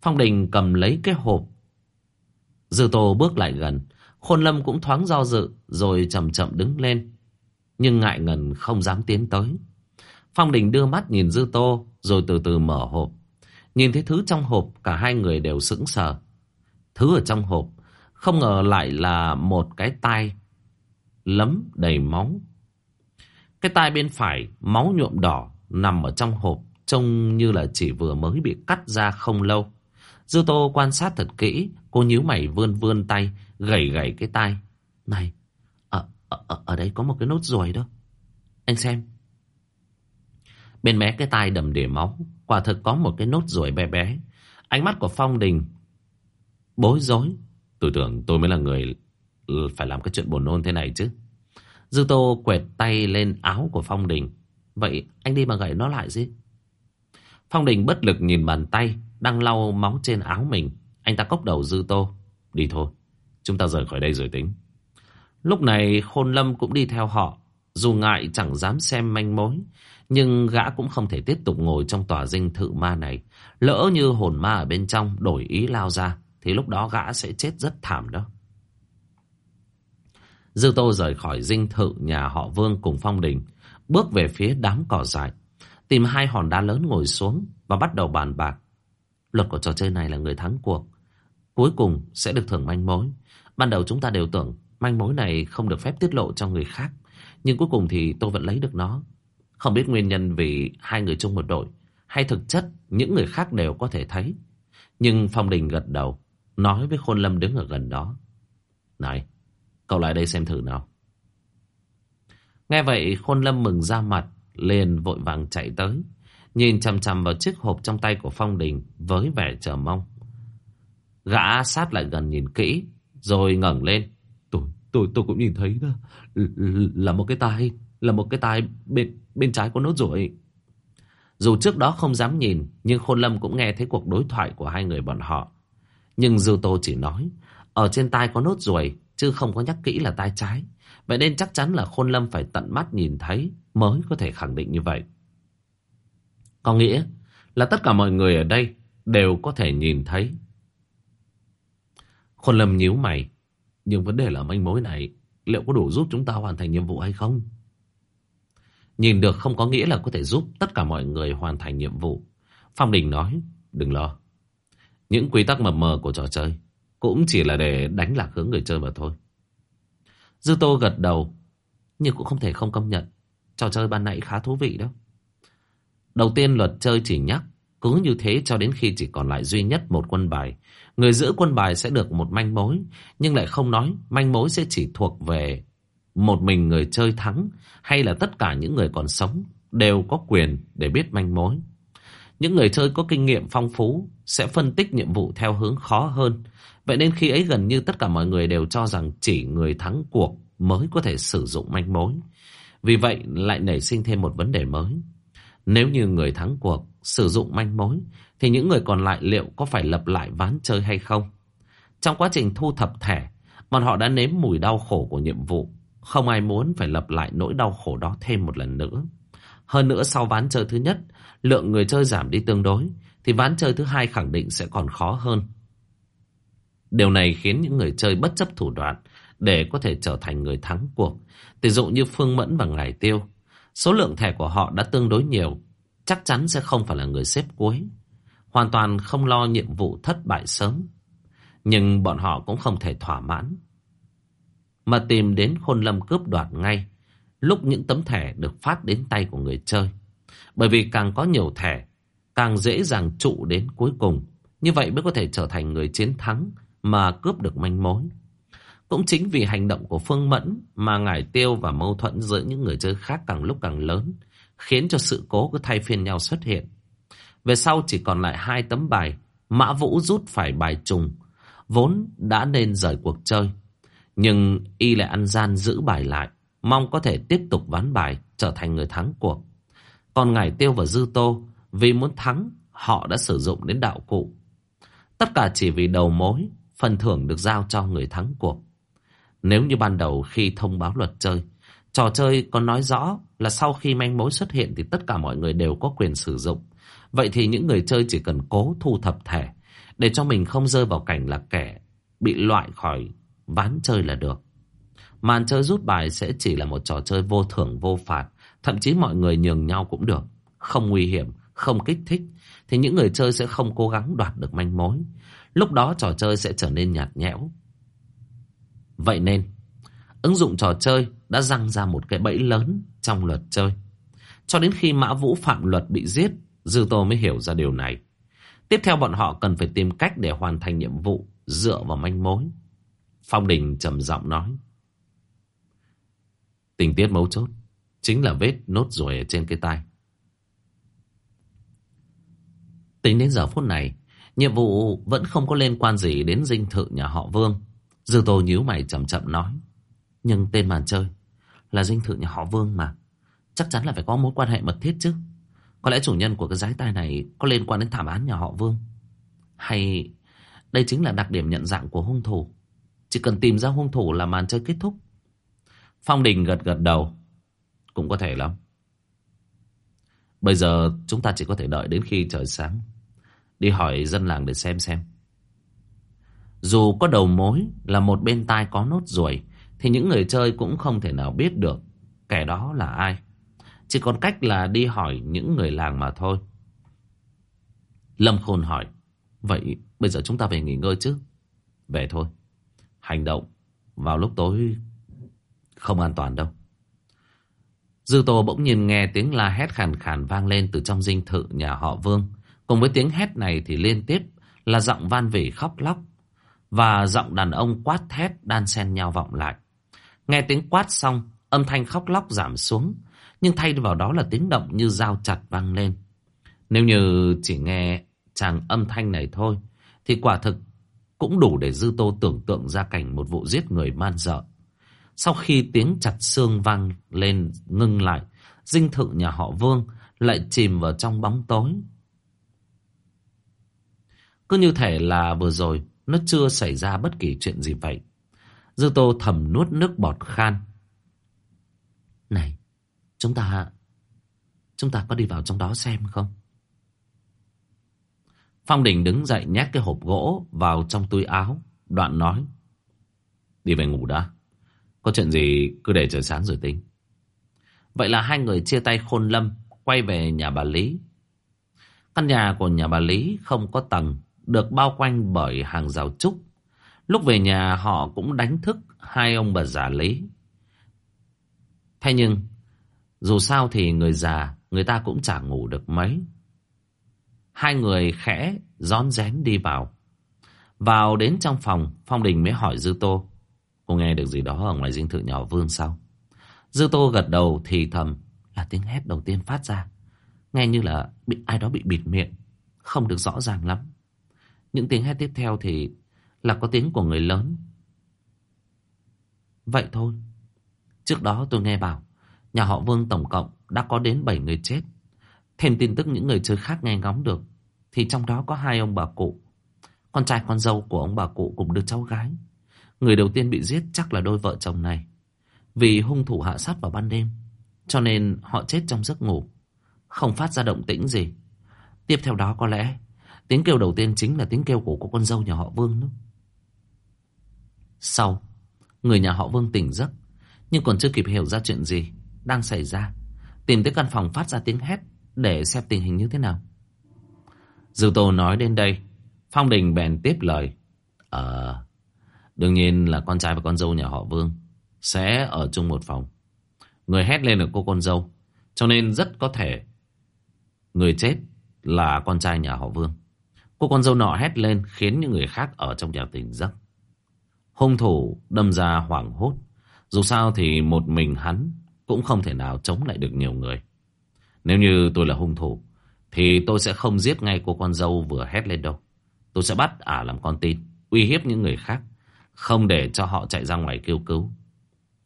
Phong Đình cầm lấy cái hộp. Dư Tô bước lại gần. Khôn Lâm cũng thoáng do dự rồi chậm chậm đứng lên. Nhưng ngại ngần không dám tiến tới. Phong Đình đưa mắt nhìn Dư Tô rồi từ từ mở hộp. Nhìn thấy thứ trong hộp cả hai người đều sững sờ. Thứ ở trong hộp không ngờ lại là một cái tai lấm đầy máu. Cái tai bên phải máu nhuộm đỏ nằm ở trong hộp Trông như là chỉ vừa mới bị cắt ra không lâu. Dư Tô quan sát thật kỹ, cô nhíu mày vươn vươn tay, gẩy gẩy cái tai. Này, ở, ở, ở đây có một cái nốt ruồi đó. Anh xem. Bên mé cái tai đầm để máu, quả thực có một cái nốt ruồi bé bé. Ánh mắt của Phong Đình bối rối. Tôi tưởng tôi mới là người phải làm cái chuyện buồn nôn thế này chứ. Dư Tô quẹt tay lên áo của Phong Đình. Vậy anh đi mà gậy nó lại gì? Phong Đình bất lực nhìn bàn tay đang lau máu trên áo mình. Anh ta cốc đầu dư tô. Đi thôi, chúng ta rời khỏi đây rồi tính. Lúc này Khôn Lâm cũng đi theo họ. Dù ngại chẳng dám xem manh mối. Nhưng gã cũng không thể tiếp tục ngồi trong tòa dinh thự ma này. Lỡ như hồn ma ở bên trong đổi ý lao ra. Thì lúc đó gã sẽ chết rất thảm đó. Dư Tô rời khỏi dinh thự nhà họ Vương cùng Phong Đình. Bước về phía đám cỏ dại. Tìm hai hòn đá lớn ngồi xuống Và bắt đầu bàn bạc Luật của trò chơi này là người thắng cuộc, Cuối cùng sẽ được thưởng manh mối Ban đầu chúng ta đều tưởng Manh mối này không được phép tiết lộ cho người khác, Nhưng cuối cùng thì tôi vẫn lấy được nó Không biết nguyên nhân vì hai người chung một đội Hay thực chất những người khác đều có thể thấy, Nhưng Phong Đình gật đầu Nói với Khôn Lâm đứng ở gần đó. Này, Cậu lại đây xem thử nào. Nghe vậy, Khôn Lâm mừng ra mặt, liền vội vàng chạy tới, nhìn chằm chằm vào chiếc hộp trong tay của phong đình với vẻ chờ mong. Gã sát lại gần nhìn kỹ, rồi ngẩng lên. Tôi tôi tôi cũng nhìn thấy đó. Là một cái tai, là một cái tai bên bên trái có nốt ruồi dù trước đó không dám nhìn, nhưng khôn lâm cũng nghe thấy cuộc đối thoại của hai người bọn họ nhưng dư tô chỉ nói ở trên tai có nốt ruồi chứ không có nhắc kỹ là tai trái vậy nên chắc chắn là khôn lâm phải tận mắt nhìn thấy mới có thể khẳng định như vậy. Có nghĩa là tất cả mọi người ở đây đều có thể nhìn thấy. Khôn Lâm nhíu mày, nhưng vấn đề là manh mối này liệu có đủ giúp chúng ta hoàn thành nhiệm vụ hay không? Nhìn được không có nghĩa là có thể giúp tất cả mọi người hoàn thành nhiệm vụ. Phong Đình nói, đừng lo. Những quy tắc mập mờ của trò chơi cũng chỉ là để đánh lạc hướng người chơi mà thôi. Dư Tô gật đầu, nhưng cũng không thể không công nhận. Trò chơi ban nãy khá thú vị đó. Đầu tiên luật chơi chỉ nhắc, cứ như thế cho đến khi chỉ còn lại duy nhất một quân bài. Người giữ quân bài sẽ được một manh mối, nhưng lại không nói manh mối sẽ chỉ thuộc về một mình người chơi thắng hay là tất cả những người còn sống đều có quyền để biết manh mối. Những người chơi có kinh nghiệm phong phú sẽ phân tích nhiệm vụ theo hướng khó hơn. Vậy nên khi ấy gần như tất cả mọi người đều cho rằng chỉ người thắng cuộc mới có thể sử dụng manh mối. Vì vậy lại nảy sinh thêm một vấn đề mới. Nếu như người thắng cuộc sử dụng manh mối thì những người còn lại liệu có phải lập lại ván chơi hay không? Trong quá trình thu thập thẻ, bọn họ đã nếm mùi đau khổ của nhiệm vụ. Không ai muốn phải lập lại nỗi đau khổ đó thêm một lần nữa. Hơn nữa sau ván chơi thứ nhất, lượng người chơi giảm đi tương đối, thì ván chơi thứ hai khẳng định sẽ còn khó hơn. Điều này khiến những người chơi bất chấp thủ đoạn để có thể trở thành người thắng cuộc. Tỷ dụ như Phương Mẫn và Ngải Tiêu. Số lượng thẻ của họ đã tương đối nhiều, chắc chắn sẽ không phải là người xếp cuối. Hoàn toàn không lo nhiệm vụ thất bại sớm. Nhưng bọn họ cũng không thể thỏa mãn. Mà tìm đến khôn lâm cướp đoạt ngay lúc những tấm thẻ được phát đến tay của người chơi. Bởi vì càng có nhiều thẻ, càng dễ dàng trụ đến cuối cùng. Như vậy mới có thể trở thành người chiến thắng mà cướp được manh mối. Cũng chính vì hành động của Phương Mẫn mà ngải tiêu và mâu thuẫn giữa những người chơi khác càng lúc càng lớn, khiến cho sự cố cứ thay phiên nhau xuất hiện. Về sau chỉ còn lại hai tấm bài, Mã Vũ rút phải bài trùng, vốn đã nên rời cuộc chơi. Nhưng y lại ăn gian giữ bài lại, mong có thể tiếp tục ván bài trở thành người thắng cuộc. Còn Ngải Tiêu và Dư Tô vì muốn thắng họ đã sử dụng đến đạo cụ. Tất cả chỉ vì đầu mối, phần thưởng được giao cho người thắng cuộc. Nếu như ban đầu khi thông báo luật chơi, trò chơi có nói rõ là sau khi manh mối xuất hiện thì tất cả mọi người đều có quyền sử dụng. Vậy thì những người chơi chỉ cần cố thu thập thẻ để cho mình không rơi vào cảnh là kẻ bị loại khỏi ván chơi là được. Màn chơi rút bài sẽ chỉ là một trò chơi vô thưởng vô phạt. Thậm chí mọi người nhường nhau cũng được. Không nguy hiểm, không kích thích. Thì những người chơi sẽ không cố gắng đoạt được manh mối. Lúc đó trò chơi sẽ trở nên nhạt nhẽo. Vậy nên, ứng dụng trò chơi đã răng ra một cái bẫy lớn trong luật chơi. Cho đến khi Mã Vũ phạm luật bị giết, Dư Tô mới hiểu ra điều này. Tiếp theo bọn họ cần phải tìm cách để hoàn thành nhiệm vụ dựa vào manh mối. Phong Đình trầm giọng nói. Tình tiết mấu chốt chính là vết nốt ruồi ở trên cái tay. Tính đến giờ phút này, nhiệm vụ vẫn không có liên quan gì đến dinh thự nhà họ Vương. Dư Tô nhíu mày chậm chậm nói. Nhưng tên màn chơi là dinh thự nhà họ Vương mà. Chắc chắn là phải có mối quan hệ mật thiết chứ. Có lẽ chủ nhân của cái giái tai này có liên quan đến thảm án nhà họ Vương. Hay đây chính là đặc điểm nhận dạng của hung thủ. Chỉ cần tìm ra hung thủ là màn chơi kết thúc. Phong Đình gật gật đầu. Cũng có thể lắm. Bây giờ chúng ta chỉ có thể đợi đến khi trời sáng. Đi hỏi dân làng để xem xem. Dù có đầu mối là một bên tai có nốt ruồi, thì những người chơi cũng không thể nào biết được kẻ đó là ai. Chỉ còn cách là đi hỏi những người làng mà thôi. Lâm Khôn hỏi, vậy bây giờ chúng ta về nghỉ ngơi chứ? Về thôi. Hành động vào lúc tối không an toàn đâu. Dư Tô bỗng nhìn nghe tiếng la hét khàn khàn vang lên từ trong dinh thự nhà họ Vương. Cùng với tiếng hét này thì liên tiếp là giọng van vỉ khóc lóc và giọng đàn ông quát thét đan xen nhau vọng lại. Nghe tiếng quát xong, âm thanh khóc lóc giảm xuống, nhưng thay vào đó là tiếng động như dao chặt vang lên. Nếu như chỉ nghe chàng âm thanh này thôi, thì quả thực cũng đủ để Dư Tô tưởng tượng ra cảnh một vụ giết người man dợ. Sau khi tiếng chặt xương vang lên ngưng lại, dinh thự nhà họ Vương lại chìm vào trong bóng tối. Cứ như thể là vừa rồi nó chưa xảy ra bất kỳ chuyện gì vậy. Dư Tô thầm nuốt nước bọt khan. Này, chúng ta... Chúng ta có đi vào trong đó xem không? Phong Đình đứng dậy nhét cái hộp gỗ vào trong túi áo. Đoạn nói. Đi về ngủ đã. Có chuyện gì cứ để trời sáng rồi tính. Vậy là hai người chia tay khôn lâm, quay về nhà bà Lý. Căn nhà của nhà bà Lý không có tầng, được bao quanh bởi hàng rào trúc. Lúc về nhà họ cũng đánh thức hai ông bà già Lý. Thế nhưng, dù sao thì người già, người ta cũng chả ngủ được mấy. Hai người khẽ, rón rén đi vào. Vào đến trong phòng, Phong Đình mới hỏi Dư Tô. Cô nghe được gì đó ở ngoài dinh thự nhỏ Vương sao? Dư Tô gật đầu thì thầm, là tiếng hét đầu tiên phát ra. Nghe như là bị ai đó bị bịt miệng, Không được rõ ràng lắm. Những tiếng hét tiếp theo thì Là có tiếng của người lớn. Vậy thôi. Trước đó tôi nghe bảo, Nhà họ Vương tổng cộng đã có đến 7 người chết. Thêm tin tức những người chơi khác nghe ngóng được, Thì trong đó có hai ông bà cụ. Con trai con dâu của ông bà cụ cùng đứa cháu gái. Người đầu tiên bị giết chắc là đôi vợ chồng này. Vì hung thủ hạ sát vào ban đêm, Cho nên họ chết trong giấc ngủ, Không phát ra động tĩnh gì. Tiếp theo đó có lẽ, Tiếng kêu đầu tiên chính là tiếng kêu của con dâu nhà họ Vương Đó. Sau, Người nhà họ Vương tỉnh giấc, Nhưng còn chưa kịp hiểu ra chuyện gì Đang xảy ra, Tìm tới căn phòng phát ra tiếng hét Để xem tình hình như thế nào. Dư Tô nói đến đây, Phong Đình bèn tiếp lời Ờ Đương nhiên là con trai và con dâu nhà họ Vương Sẽ ở chung một phòng. Người hét lên là cô con dâu, Cho nên rất có thể Người chết là con trai nhà họ Vương. Cô con dâu nọ hét lên Khiến những người khác ở trong nhà tỉnh giấc. Hung thủ đâm ra hoảng hốt. Dù sao thì một mình hắn Cũng không thể nào chống lại được nhiều người. Nếu như tôi là hung thủ, Thì tôi sẽ không giết ngay cô con dâu vừa hét lên đâu. Tôi sẽ bắt ả làm con tin, Uy hiếp những người khác. Không để cho họ chạy ra ngoài kêu cứu.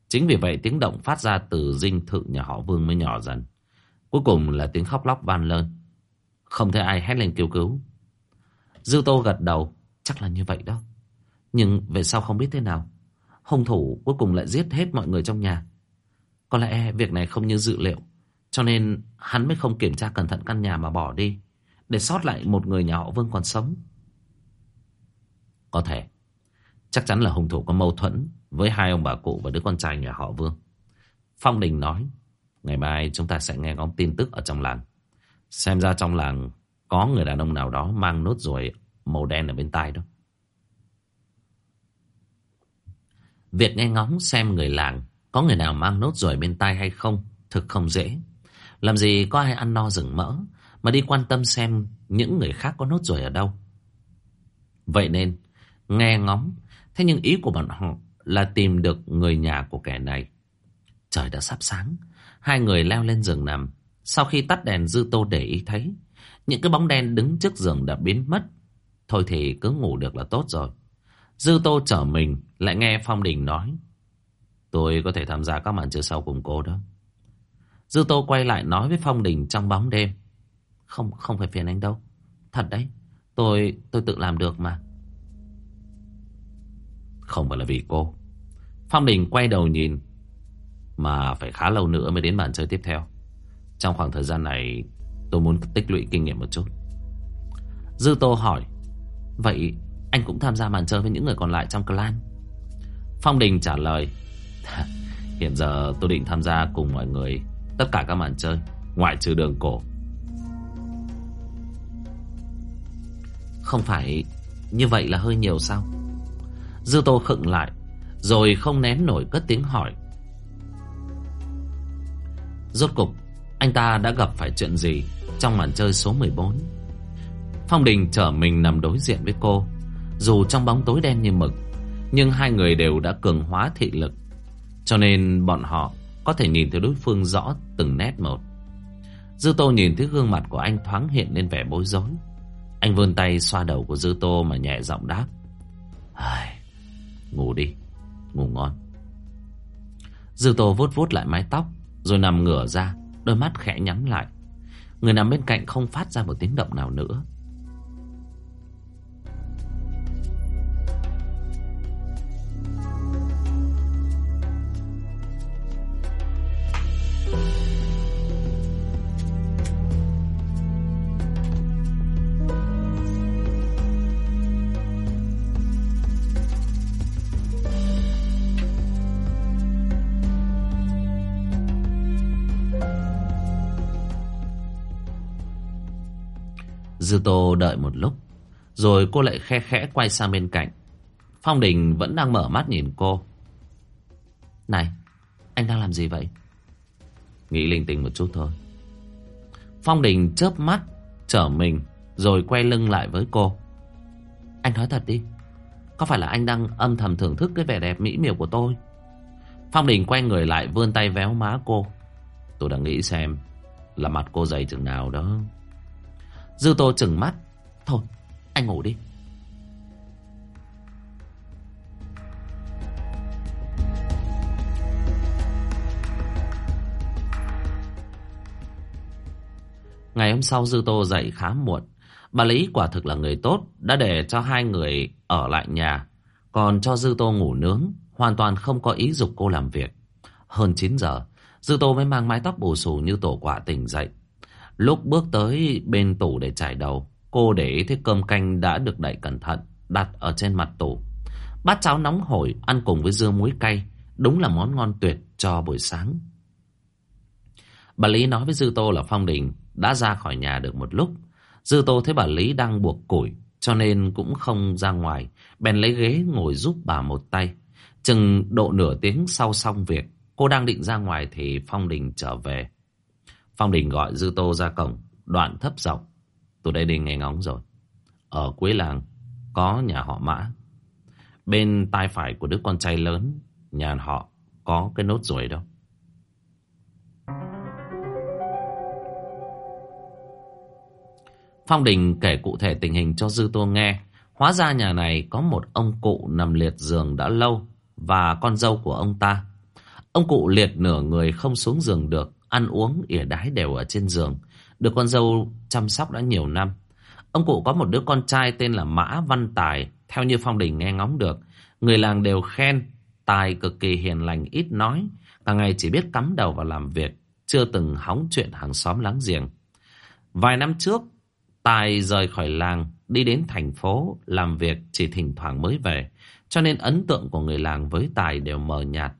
Chính vì vậy tiếng động phát ra từ dinh thự nhà họ Vương mới nhỏ dần. Cuối cùng là tiếng khóc lóc van lơn Không thấy ai hét lên kêu cứu. Dư Tô gật đầu, Chắc là như vậy đó. Nhưng về sau không biết thế nào, Hung thủ cuối cùng lại giết hết mọi người trong nhà. Có lẽ việc này không như dự liệu, Cho nên hắn mới không kiểm tra cẩn thận căn nhà mà bỏ đi, Để sót lại một người nhà họ Vương còn sống. Có thể. Chắc chắn là hung thủ có mâu thuẫn Với hai ông bà cụ và đứa con trai nhà họ Vương. Phong Đình nói, Ngày mai chúng ta sẽ nghe ngóng tin tức ở trong làng. Xem ra trong làng Có người đàn ông nào đó mang nốt ruồi Màu đen ở bên tai đó. Việc nghe ngóng xem người làng Có người nào mang nốt ruồi bên tai hay không Thực không dễ. Làm gì có ai ăn no rừng mỡ Mà đi quan tâm xem những người khác có nốt ruồi ở đâu. Vậy nên, Nghe ngóng Thế nhưng ý của bọn họ là tìm được người nhà của kẻ này. Trời đã sắp sáng, hai người leo lên giường nằm. Sau khi tắt đèn Dư Tô để ý thấy, những cái bóng đen đứng trước giường đã biến mất. Thôi thì cứ ngủ được là tốt rồi. Dư Tô trở mình, lại nghe Phong Đình nói. Tôi có thể tham gia các màn chơi sau cùng cô đó. Dư Tô quay lại nói với Phong Đình trong bóng đêm. Không, không phải phiền anh đâu. Thật đấy, tôi, tôi tự làm được mà. Không phải là vì cô. Phong Đình quay đầu nhìn, Mà phải khá lâu nữa mới đến bàn chơi tiếp theo. Trong khoảng thời gian này, Tôi muốn tích lũy kinh nghiệm một chút. Dư Tô hỏi, Vậy anh cũng tham gia bàn chơi với những người còn lại trong clan? Phong Đình trả lời, Hiện giờ tôi định tham gia cùng mọi người Tất cả các màn chơi, Ngoại trừ đường cổ. Không phải Như vậy là hơi nhiều sao? Dư Tô khựng lại, Rồi không nén nổi cất tiếng hỏi. Rốt cục, Anh ta đã gặp phải chuyện gì Trong màn chơi số 14 Phong Đình trở mình nằm đối diện với cô. Dù trong bóng tối đen như mực, Nhưng hai người đều đã cường hóa thị lực, Cho nên bọn họ Có thể nhìn thấy đối phương rõ từng nét một. Dư Tô nhìn thấy gương mặt của anh thoáng hiện lên vẻ bối rối. Anh vươn tay xoa đầu của Dư Tô mà nhẹ giọng đáp. Ai... Ngủ đi. Ngủ ngon. Dư tô vuốt vuốt lại mái tóc, Rồi nằm ngửa ra, Đôi mắt khẽ nhắm lại. Người nằm bên cạnh không phát ra một tiếng động nào nữa. Dư Tô đợi một lúc, Rồi cô lại khe khẽ quay sang bên cạnh. Phong Đình vẫn đang mở mắt nhìn cô. Này, Anh đang làm gì vậy? Nghĩ linh tinh một chút thôi. Phong Đình chớp mắt, Trở mình, Rồi quay lưng lại với cô. Anh nói thật đi, Có phải là anh đang âm thầm thưởng thức cái vẻ đẹp mỹ miều của tôi? Phong Đình quay người lại vươn tay véo má cô. Tôi đang nghĩ xem Là mặt cô dày chừng nào đó. Dư tô chừng mắt Thôi anh ngủ đi Ngày hôm sau Dư Tô dậy khá muộn. Bà Lý quả thực là người tốt, đã để cho hai người ở lại nhà. Còn cho Dư Tô ngủ nướng, hoàn toàn không có ý dục cô làm việc. Hơn 9 giờ, Dư Tô mới mang mái tóc bù xù như tổ quả tỉnh dậy. Lúc bước tới bên tủ để trải đầu, cô để ý thấy cơm canh đã được đậy cẩn thận, đặt ở trên mặt tủ. Bát cháo nóng hổi, ăn cùng với dưa muối cay, đúng là món ngon tuyệt cho buổi sáng. Bà Lý nói với Dư Tô là Phong Đình đã ra khỏi nhà được một lúc. Dư Tô thấy bà Lý đang buộc củi, cho nên cũng không ra ngoài, bèn lấy ghế ngồi giúp bà một tay. Chừng độ nửa tiếng sau xong việc, cô đang định ra ngoài thì Phong Đình trở về. Phong Đình gọi Dư Tô ra cổng, đoạn thấp giọng. Tôi đây đi nghe ngóng rồi. Ở cuối làng có nhà họ Mã. Bên tai phải của đứa con trai lớn, nhà họ có cái nốt ruồi đâu. Phong Đình kể cụ thể tình hình cho Dư Tô nghe. Hóa ra nhà này có một ông cụ nằm liệt giường đã lâu và con dâu của ông ta. Ông cụ liệt nửa người không xuống giường được, ăn uống ỉa đái đều ở trên giường, được con dâu chăm sóc đã nhiều năm. Ông cụ có một đứa con trai tên là Mã Văn Tài, theo như Phong Đình nghe ngóng được. Người làng đều khen, Tài cực kỳ hiền lành ít nói, cả ngày chỉ biết cắm đầu vào làm việc, chưa từng hóng chuyện hàng xóm láng giềng. Vài năm trước, Tài rời khỏi làng, đi đến thành phố, làm việc chỉ thỉnh thoảng mới về. Cho nên ấn tượng của người làng với Tài đều mờ nhạt.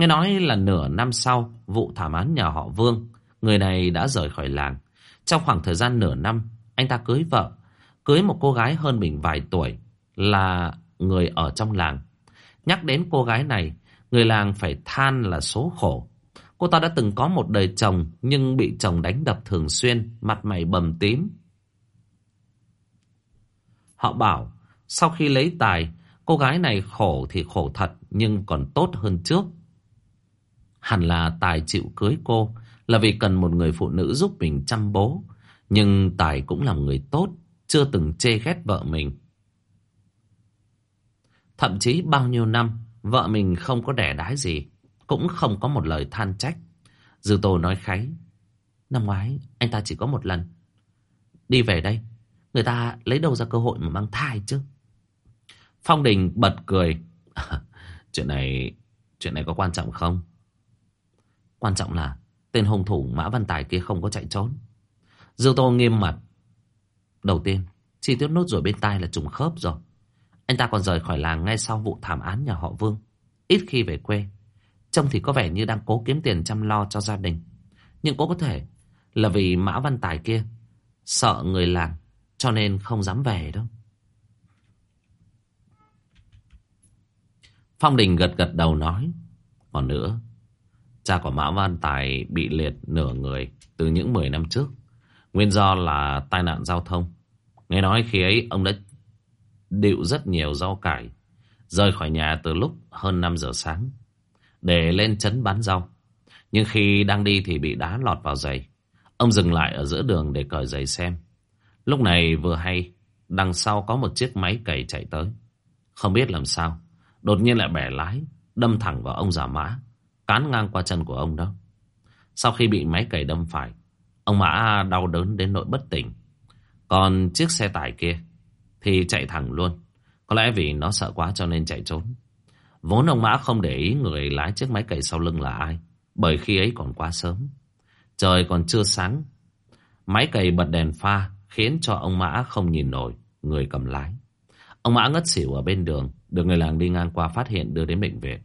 Nghe nói là nửa năm sau, vụ thảm án nhà họ Vương, người này đã rời khỏi làng. Trong khoảng thời gian nửa năm, anh ta cưới vợ, cưới một cô gái hơn mình vài tuổi, là người ở trong làng. Nhắc đến cô gái này, người làng phải than là số khổ. Cô ta đã từng có một đời chồng nhưng bị chồng đánh đập thường xuyên, mặt mày bầm tím, Họ bảo sau khi lấy tài cô gái này khổ thì khổ thật nhưng còn tốt hơn trước. Hẳn là Tài chịu cưới cô là vì cần một người phụ nữ giúp mình chăm bố. Nhưng Tài cũng là người tốt, chưa từng chê ghét vợ mình. Thậm chí bao nhiêu năm, vợ mình không có đẻ đái gì, cũng không có một lời than trách. Dư Tô nói kháy, năm ngoái anh ta chỉ có một lần. Đi về đây, Người ta lấy đâu ra cơ hội mà mang thai chứ Phong Đình bật cười. Chuyện này Chuyện này có quan trọng không Quan trọng là Tên hung thủ Mã Văn Tài kia không có chạy trốn. Dư Tô nghiêm mặt. Đầu tiên Chi tiết nốt rồi bên tai là trùng khớp rồi. Anh ta còn rời khỏi làng ngay sau vụ thảm án nhà họ Vương. Ít khi về quê. Trông thì có vẻ như đang cố kiếm tiền chăm lo cho gia đình. Nhưng cũng có thể Là vì Mã Văn Tài kia Sợ người làng cho nên không dám về đâu. Phong Đình gật gật đầu nói. Còn nữa, cha của Mã Văn Tài bị liệt nửa người từ những 10 năm trước. Nguyên do là tai nạn giao thông. Nghe nói khi ấy ông đã điệu rất nhiều rau cải. Rời khỏi nhà từ lúc hơn 5 giờ sáng. Để lên chấn bán rau. Nhưng khi đang đi thì bị đá lọt vào giày. Ông dừng lại ở giữa đường để cởi giày xem. Lúc này vừa hay, đằng sau có một chiếc máy cày chạy tới. Không biết làm sao, đột nhiên lại bẻ lái, đâm thẳng vào ông già mã, cán ngang qua chân của ông đó. Sau khi bị máy cày đâm phải, ông mã đau đớn đến nỗi bất tỉnh. Còn chiếc xe tải kia thì chạy thẳng luôn. Có lẽ vì nó sợ quá cho nên chạy trốn. Vốn ông mã không để ý người lái chiếc máy cày sau lưng là ai, bởi khi ấy còn quá sớm. Trời còn chưa sáng, máy cày bật đèn pha khiến cho ông Mã không nhìn nổi người cầm lái. Ông Mã ngất xỉu ở bên đường, được người làng đi ngang qua phát hiện đưa đến bệnh viện.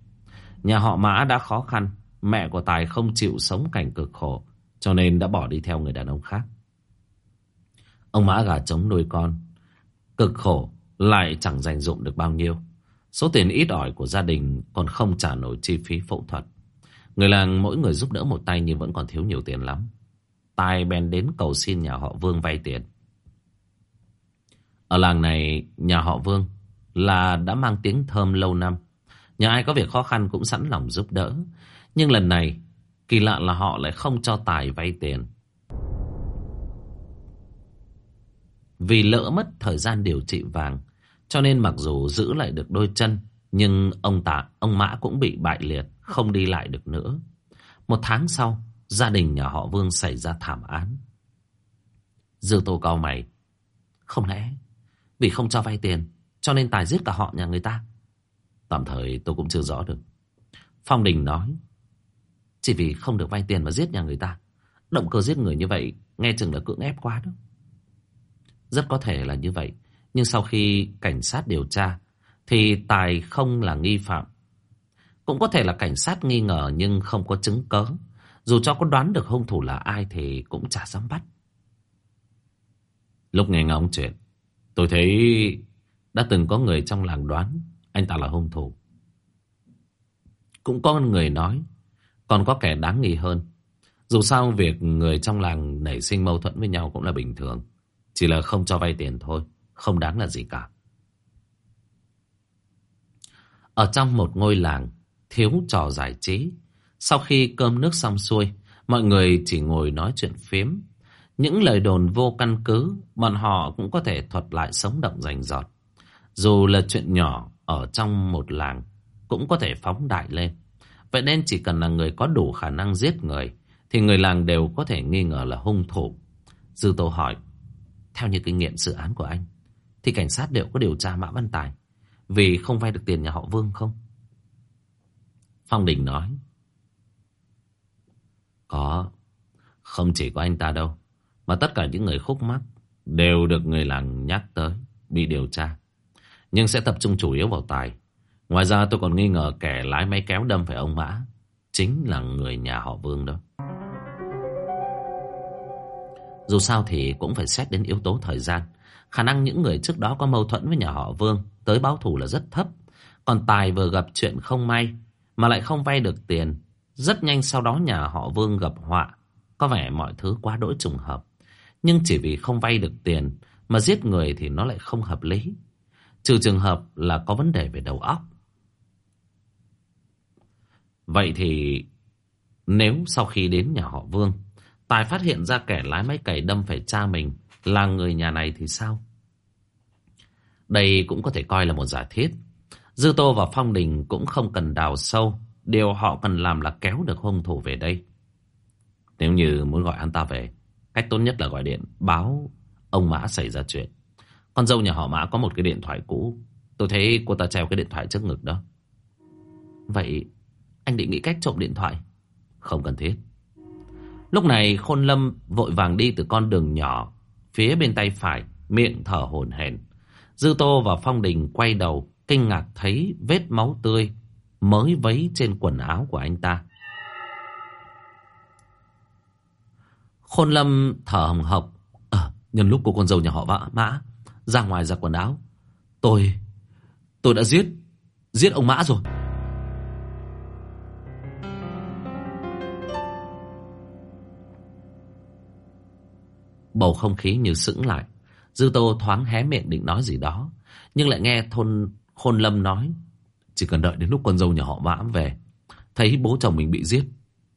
Nhà họ Mã đã khó khăn, mẹ của Tài không chịu sống cảnh cực khổ, cho nên đã bỏ đi theo người đàn ông khác. Ông Mã gà trống nuôi con, cực khổ lại chẳng dành dụng được bao nhiêu. Số tiền ít ỏi của gia đình còn không trả nổi chi phí phẫu thuật. Người làng mỗi người giúp đỡ một tay nhưng vẫn còn thiếu nhiều tiền lắm. Tài bèn đến cầu xin nhà họ Vương vay tiền. Ở làng này, nhà họ Vương là đã mang tiếng thơm lâu năm. Nhà ai có việc khó khăn cũng sẵn lòng giúp đỡ. Nhưng lần này, kỳ lạ là họ lại không cho Tài vay tiền. Vì lỡ mất thời gian điều trị vàng, cho nên mặc dù giữ lại được đôi chân, nhưng ông Tạ, ông Mã cũng bị bại liệt, không đi lại được nữa. Một tháng sau, gia đình nhà họ Vương xảy ra thảm án. Dư Tô cao mày. Không lẽ vì không cho vay tiền, cho nên Tài giết cả họ nhà người ta? Tạm thời tôi cũng chưa rõ được. Phong Đình nói. Chỉ vì không được vay tiền mà giết nhà người ta. Động cơ giết người như vậy, nghe chừng là cưỡng ép quá đó. Rất có thể là như vậy. Nhưng sau khi cảnh sát điều tra, thì Tài không là nghi phạm. Cũng có thể là cảnh sát nghi ngờ nhưng không có chứng cớ. Dù cho có đoán được hung thủ là ai thì cũng chả dám bắt. Lúc nghe ngóng chuyện, tôi thấy đã từng có người trong làng đoán anh ta là hung thủ. Cũng có người nói, còn có kẻ đáng nghi hơn. Dù sao việc người trong làng nảy sinh mâu thuẫn với nhau cũng là bình thường. Chỉ là không cho vay tiền thôi, không đáng là gì cả. Ở trong một ngôi làng, thiếu trò giải trí. Sau khi cơm nước xong xuôi, mọi người chỉ ngồi nói chuyện phiếm. Những lời đồn vô căn cứ, bọn họ cũng có thể thuật lại sống động rành rọt. Dù là chuyện nhỏ ở trong một làng, cũng có thể phóng đại lên. Vậy nên chỉ cần là người có đủ khả năng giết người, thì người làng đều có thể nghi ngờ là hung thủ. Dư Tô hỏi, theo như kinh nghiệm dự án của anh, thì cảnh sát đều có điều tra Mã Văn Tài vì không vay được tiền nhà họ Vương không? Phong Đình nói, có, không chỉ có anh ta đâu, mà tất cả những người khúc mắc đều được người làng nhắc tới, bị điều tra. Nhưng sẽ tập trung chủ yếu vào Tài. Ngoài ra tôi còn nghi ngờ kẻ lái máy kéo đâm phải ông Mã, chính là người nhà họ Vương đó. Dù sao thì cũng phải xét đến yếu tố thời gian. Khả năng những người trước đó có mâu thuẫn với nhà họ Vương tới báo thù là rất thấp. Còn Tài vừa gặp chuyện không may mà lại không vay được tiền. Rất nhanh sau đó nhà họ Vương gặp họa. Có vẻ mọi thứ quá đỗi trùng hợp. Nhưng chỉ vì không vay được tiền mà giết người thì nó lại không hợp lý. Trừ trường hợp là có vấn đề về đầu óc. Vậy thì nếu sau khi đến nhà họ Vương Tài phát hiện ra kẻ lái máy cày đâm phải cha mình là người nhà này thì sao? Đây cũng có thể coi là một giả thiết. Dư Tô và Phong Đình cũng không cần đào sâu. Điều họ cần làm là kéo được hung thủ về đây. Nếu như muốn gọi anh ta về, cách tốt nhất là gọi điện báo ông Mã xảy ra chuyện. Con dâu nhà họ Mã có một cái điện thoại cũ. Tôi thấy cô ta treo cái điện thoại trước ngực đó. Vậy anh định nghĩ cách trộm điện thoại? Không cần thiết. Lúc này Khôn Lâm vội vàng đi từ con đường nhỏ phía bên tay phải, miệng thở hổn hển. Dư Tô và Phong Đình quay đầu, kinh ngạc thấy vết máu tươi mới vấy trên quần áo của anh ta. Khôn Lâm thở hồng hộc. À, nhân lúc cô con dâu nhà họ vã Mã ra ngoài giặt quần áo. Tôi, tôi đã giết, giết ông Mã rồi. Bầu không khí như sững lại. Dư Tô thoáng hé miệng định nói gì đó. Nhưng lại nghe thôn Khôn Lâm nói. Chỉ cần đợi đến lúc con dâu nhà họ Mã về. Thấy bố chồng mình bị giết.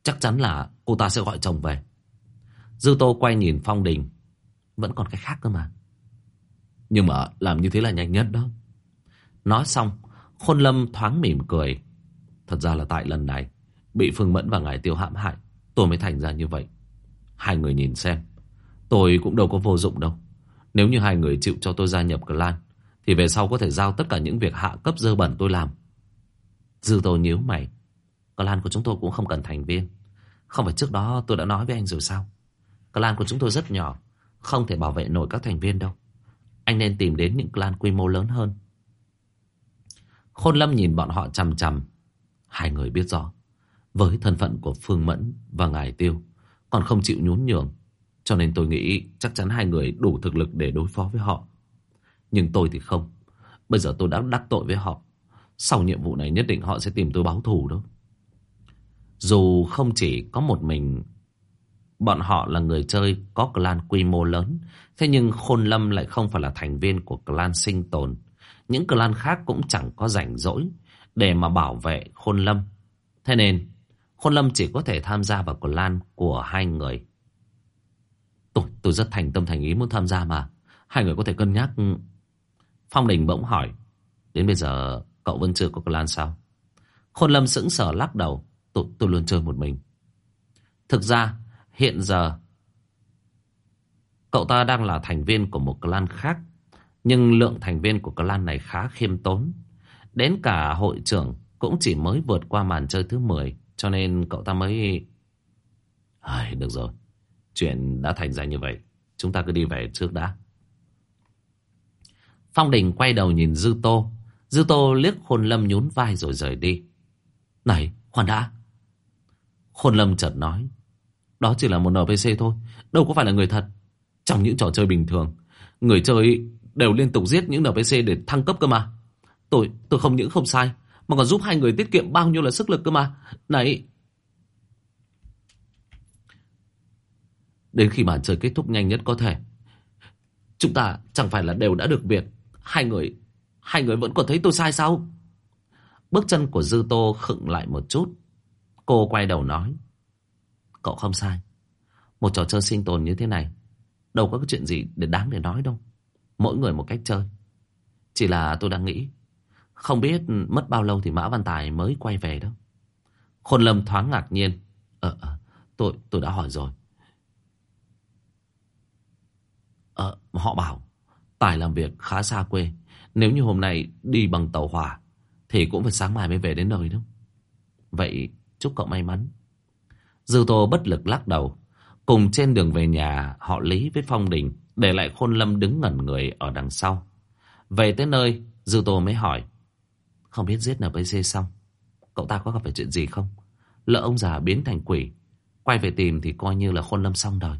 Chắc chắn là cô ta sẽ gọi chồng về. Dư Tô quay nhìn Phong Đình. Vẫn còn cái khác cơ mà. Nhưng mà làm như thế là nhanh nhất đó. Nói xong, Khôn Lâm thoáng mỉm cười. Thật ra là tại lần này, bị Phương Mẫn và Ngài Tiêu hãm hại, tôi mới thành ra như vậy. Hai người nhìn xem, Tôi cũng đâu có vô dụng đâu. Nếu như hai người chịu cho tôi gia nhập clan, thì về sau có thể giao tất cả những việc hạ cấp dơ bẩn tôi làm. Dư tôi nhíu mày. Clan của chúng tôi cũng không cần thành viên. Không phải trước đó tôi đã nói với anh rồi sao? Clan của chúng tôi rất nhỏ, không thể bảo vệ nổi các thành viên đâu. Anh nên tìm đến những clan quy mô lớn hơn. Khôn Lâm nhìn bọn họ chằm chằm. Hai người biết rõ, với thân phận của Phương Mẫn và Ngài Tiêu, còn không chịu nhún nhường, cho nên tôi nghĩ chắc chắn hai người đủ thực lực để đối phó với họ. Nhưng tôi thì không. Bây giờ tôi đã đắc tội với họ. Sau nhiệm vụ này nhất định họ sẽ tìm tôi báo thù đó. Dù không chỉ có một mình bọn họ là người chơi có clan quy mô lớn. Thế nhưng Khôn Lâm lại không phải là thành viên của clan sinh tồn. Những clan khác cũng chẳng có rảnh rỗi để mà bảo vệ Khôn Lâm. Thế nên Khôn Lâm chỉ có thể tham gia vào clan của hai người. Tôi, tôi rất thành tâm thành ý muốn tham gia mà. Hai người có thể cân nhắc Phong Đình bỗng hỏi Đến bây giờ cậu vẫn chưa có clan sao Khôn Lâm sững sờ lắc đầu tôi, tôi luôn chơi một mình Thực ra hiện giờ Cậu ta đang là thành viên của một clan khác Nhưng lượng thành viên của clan này khá khiêm tốn. Đến cả hội trưởng cũng chỉ mới vượt qua màn chơi thứ 10 Cho nên cậu ta mới... Ai, được rồi. Chuyện đã thành ra như vậy. Chúng ta cứ đi về trước đã. Phong Đình quay đầu nhìn Dư Tô. Dư Tô liếc Khôn Lâm nhún vai rồi rời đi. Này khoan đã. Khôn Lâm chợt nói đó chỉ là một NPC thôi. Đâu có phải là người thật. Trong những trò chơi bình thường, Người chơi đều liên tục giết những NPC để thăng cấp cơ mà. Tôi tôi không những không sai, Mà còn giúp hai người tiết kiệm bao nhiêu là sức lực cơ mà. Này. Đến khi màn chơi kết thúc nhanh nhất có thể, Chúng ta chẳng phải là đều đã được biệt. Hai người Hai người vẫn còn thấy tôi sai sao? Bước chân của Dư Tô khựng lại một chút. Cô quay đầu nói. Cậu không sai. Một trò chơi sinh tồn như thế này Đâu có cái chuyện gì để đáng để nói đâu. Mỗi người một cách chơi. Chỉ là tôi đang nghĩ Không biết mất bao lâu thì Mã Văn Tài mới quay về đâu Khôn Lâm thoáng ngạc nhiên. Ờ, ờ tôi, tôi đã hỏi rồi. Ờ, họ bảo Tài làm việc khá xa quê. Nếu như hôm nay đi bằng tàu hỏa Thì cũng phải sáng mai mới về đến nơi đâu Vậy chúc cậu may mắn. Dư Tô bất lực lắc đầu Cùng trên đường về nhà, Họ Lý với Phong Đình Để lại Khôn Lâm đứng ngẩn người ở đằng sau Về tới nơi, Dư Tô mới hỏi, Không biết giết NPC xong, Cậu ta có gặp phải chuyện gì không Lỡ ông già biến thành quỷ, Quay về tìm thì coi như là Khôn Lâm xong đời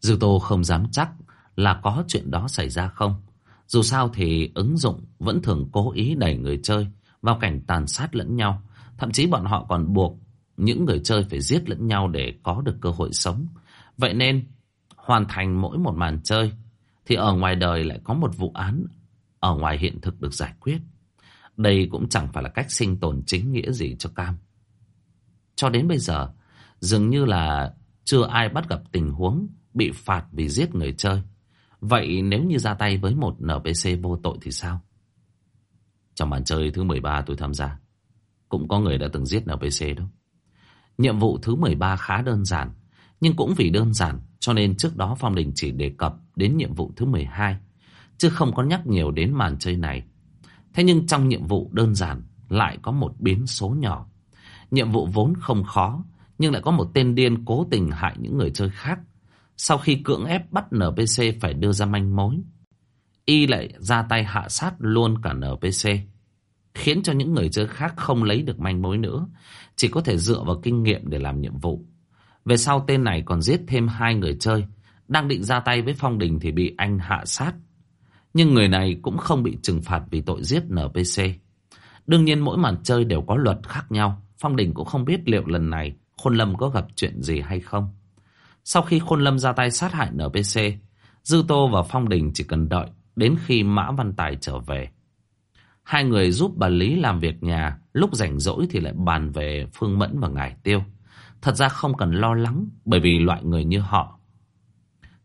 Dư Tô không dám chắc là có chuyện đó xảy ra không. Dù sao thì ứng dụng vẫn thường cố ý đẩy người chơi vào cảnh tàn sát lẫn nhau. Thậm chí bọn họ còn buộc những người chơi phải giết lẫn nhau để có được cơ hội sống. Vậy nên hoàn thành mỗi một màn chơi thì ở ngoài đời lại có một vụ án ở ngoài hiện thực được giải quyết. Đây cũng chẳng phải là cách sinh tồn chính nghĩa gì cho Cam. Cho đến bây giờ, dường như là chưa ai bắt gặp tình huống bị phạt vì giết người chơi. Vậy nếu như ra tay với một NPC vô tội thì sao? Trong màn chơi thứ 13 tôi tham gia, cũng có người đã từng giết NPC đâu. Nhiệm vụ thứ 13 khá đơn giản, nhưng cũng vì đơn giản cho nên trước đó Phong Đình chỉ đề cập đến nhiệm vụ thứ 12, chứ không có nhắc nhiều đến màn chơi này. Thế nhưng trong nhiệm vụ đơn giản lại có một biến số nhỏ. Nhiệm vụ vốn không khó, nhưng lại có một tên điên cố tình hại những người chơi khác sau khi cưỡng ép bắt NPC phải đưa ra manh mối, Y lại ra tay hạ sát luôn cả NPC, khiến cho những người chơi khác không lấy được manh mối nữa, chỉ có thể dựa vào kinh nghiệm để làm nhiệm vụ. Về sau tên này còn giết thêm hai người chơi, đang định ra tay với Phong Đình thì bị anh hạ sát. Nhưng người này cũng không bị trừng phạt vì tội giết NPC. Đương nhiên mỗi màn chơi đều có luật khác nhau, Phong Đình cũng không biết liệu lần này Khôn Lâm có gặp chuyện gì hay không. Sau khi Khôn Lâm ra tay sát hại NPC, Dư Tô và Phong Đình chỉ cần đợi đến khi Mã Văn Tài trở về. Hai người giúp bà Lý làm việc nhà, lúc rảnh rỗi thì lại bàn về Phương Mẫn và Ngải Tiêu. Thật ra không cần lo lắng bởi vì loại người như họ.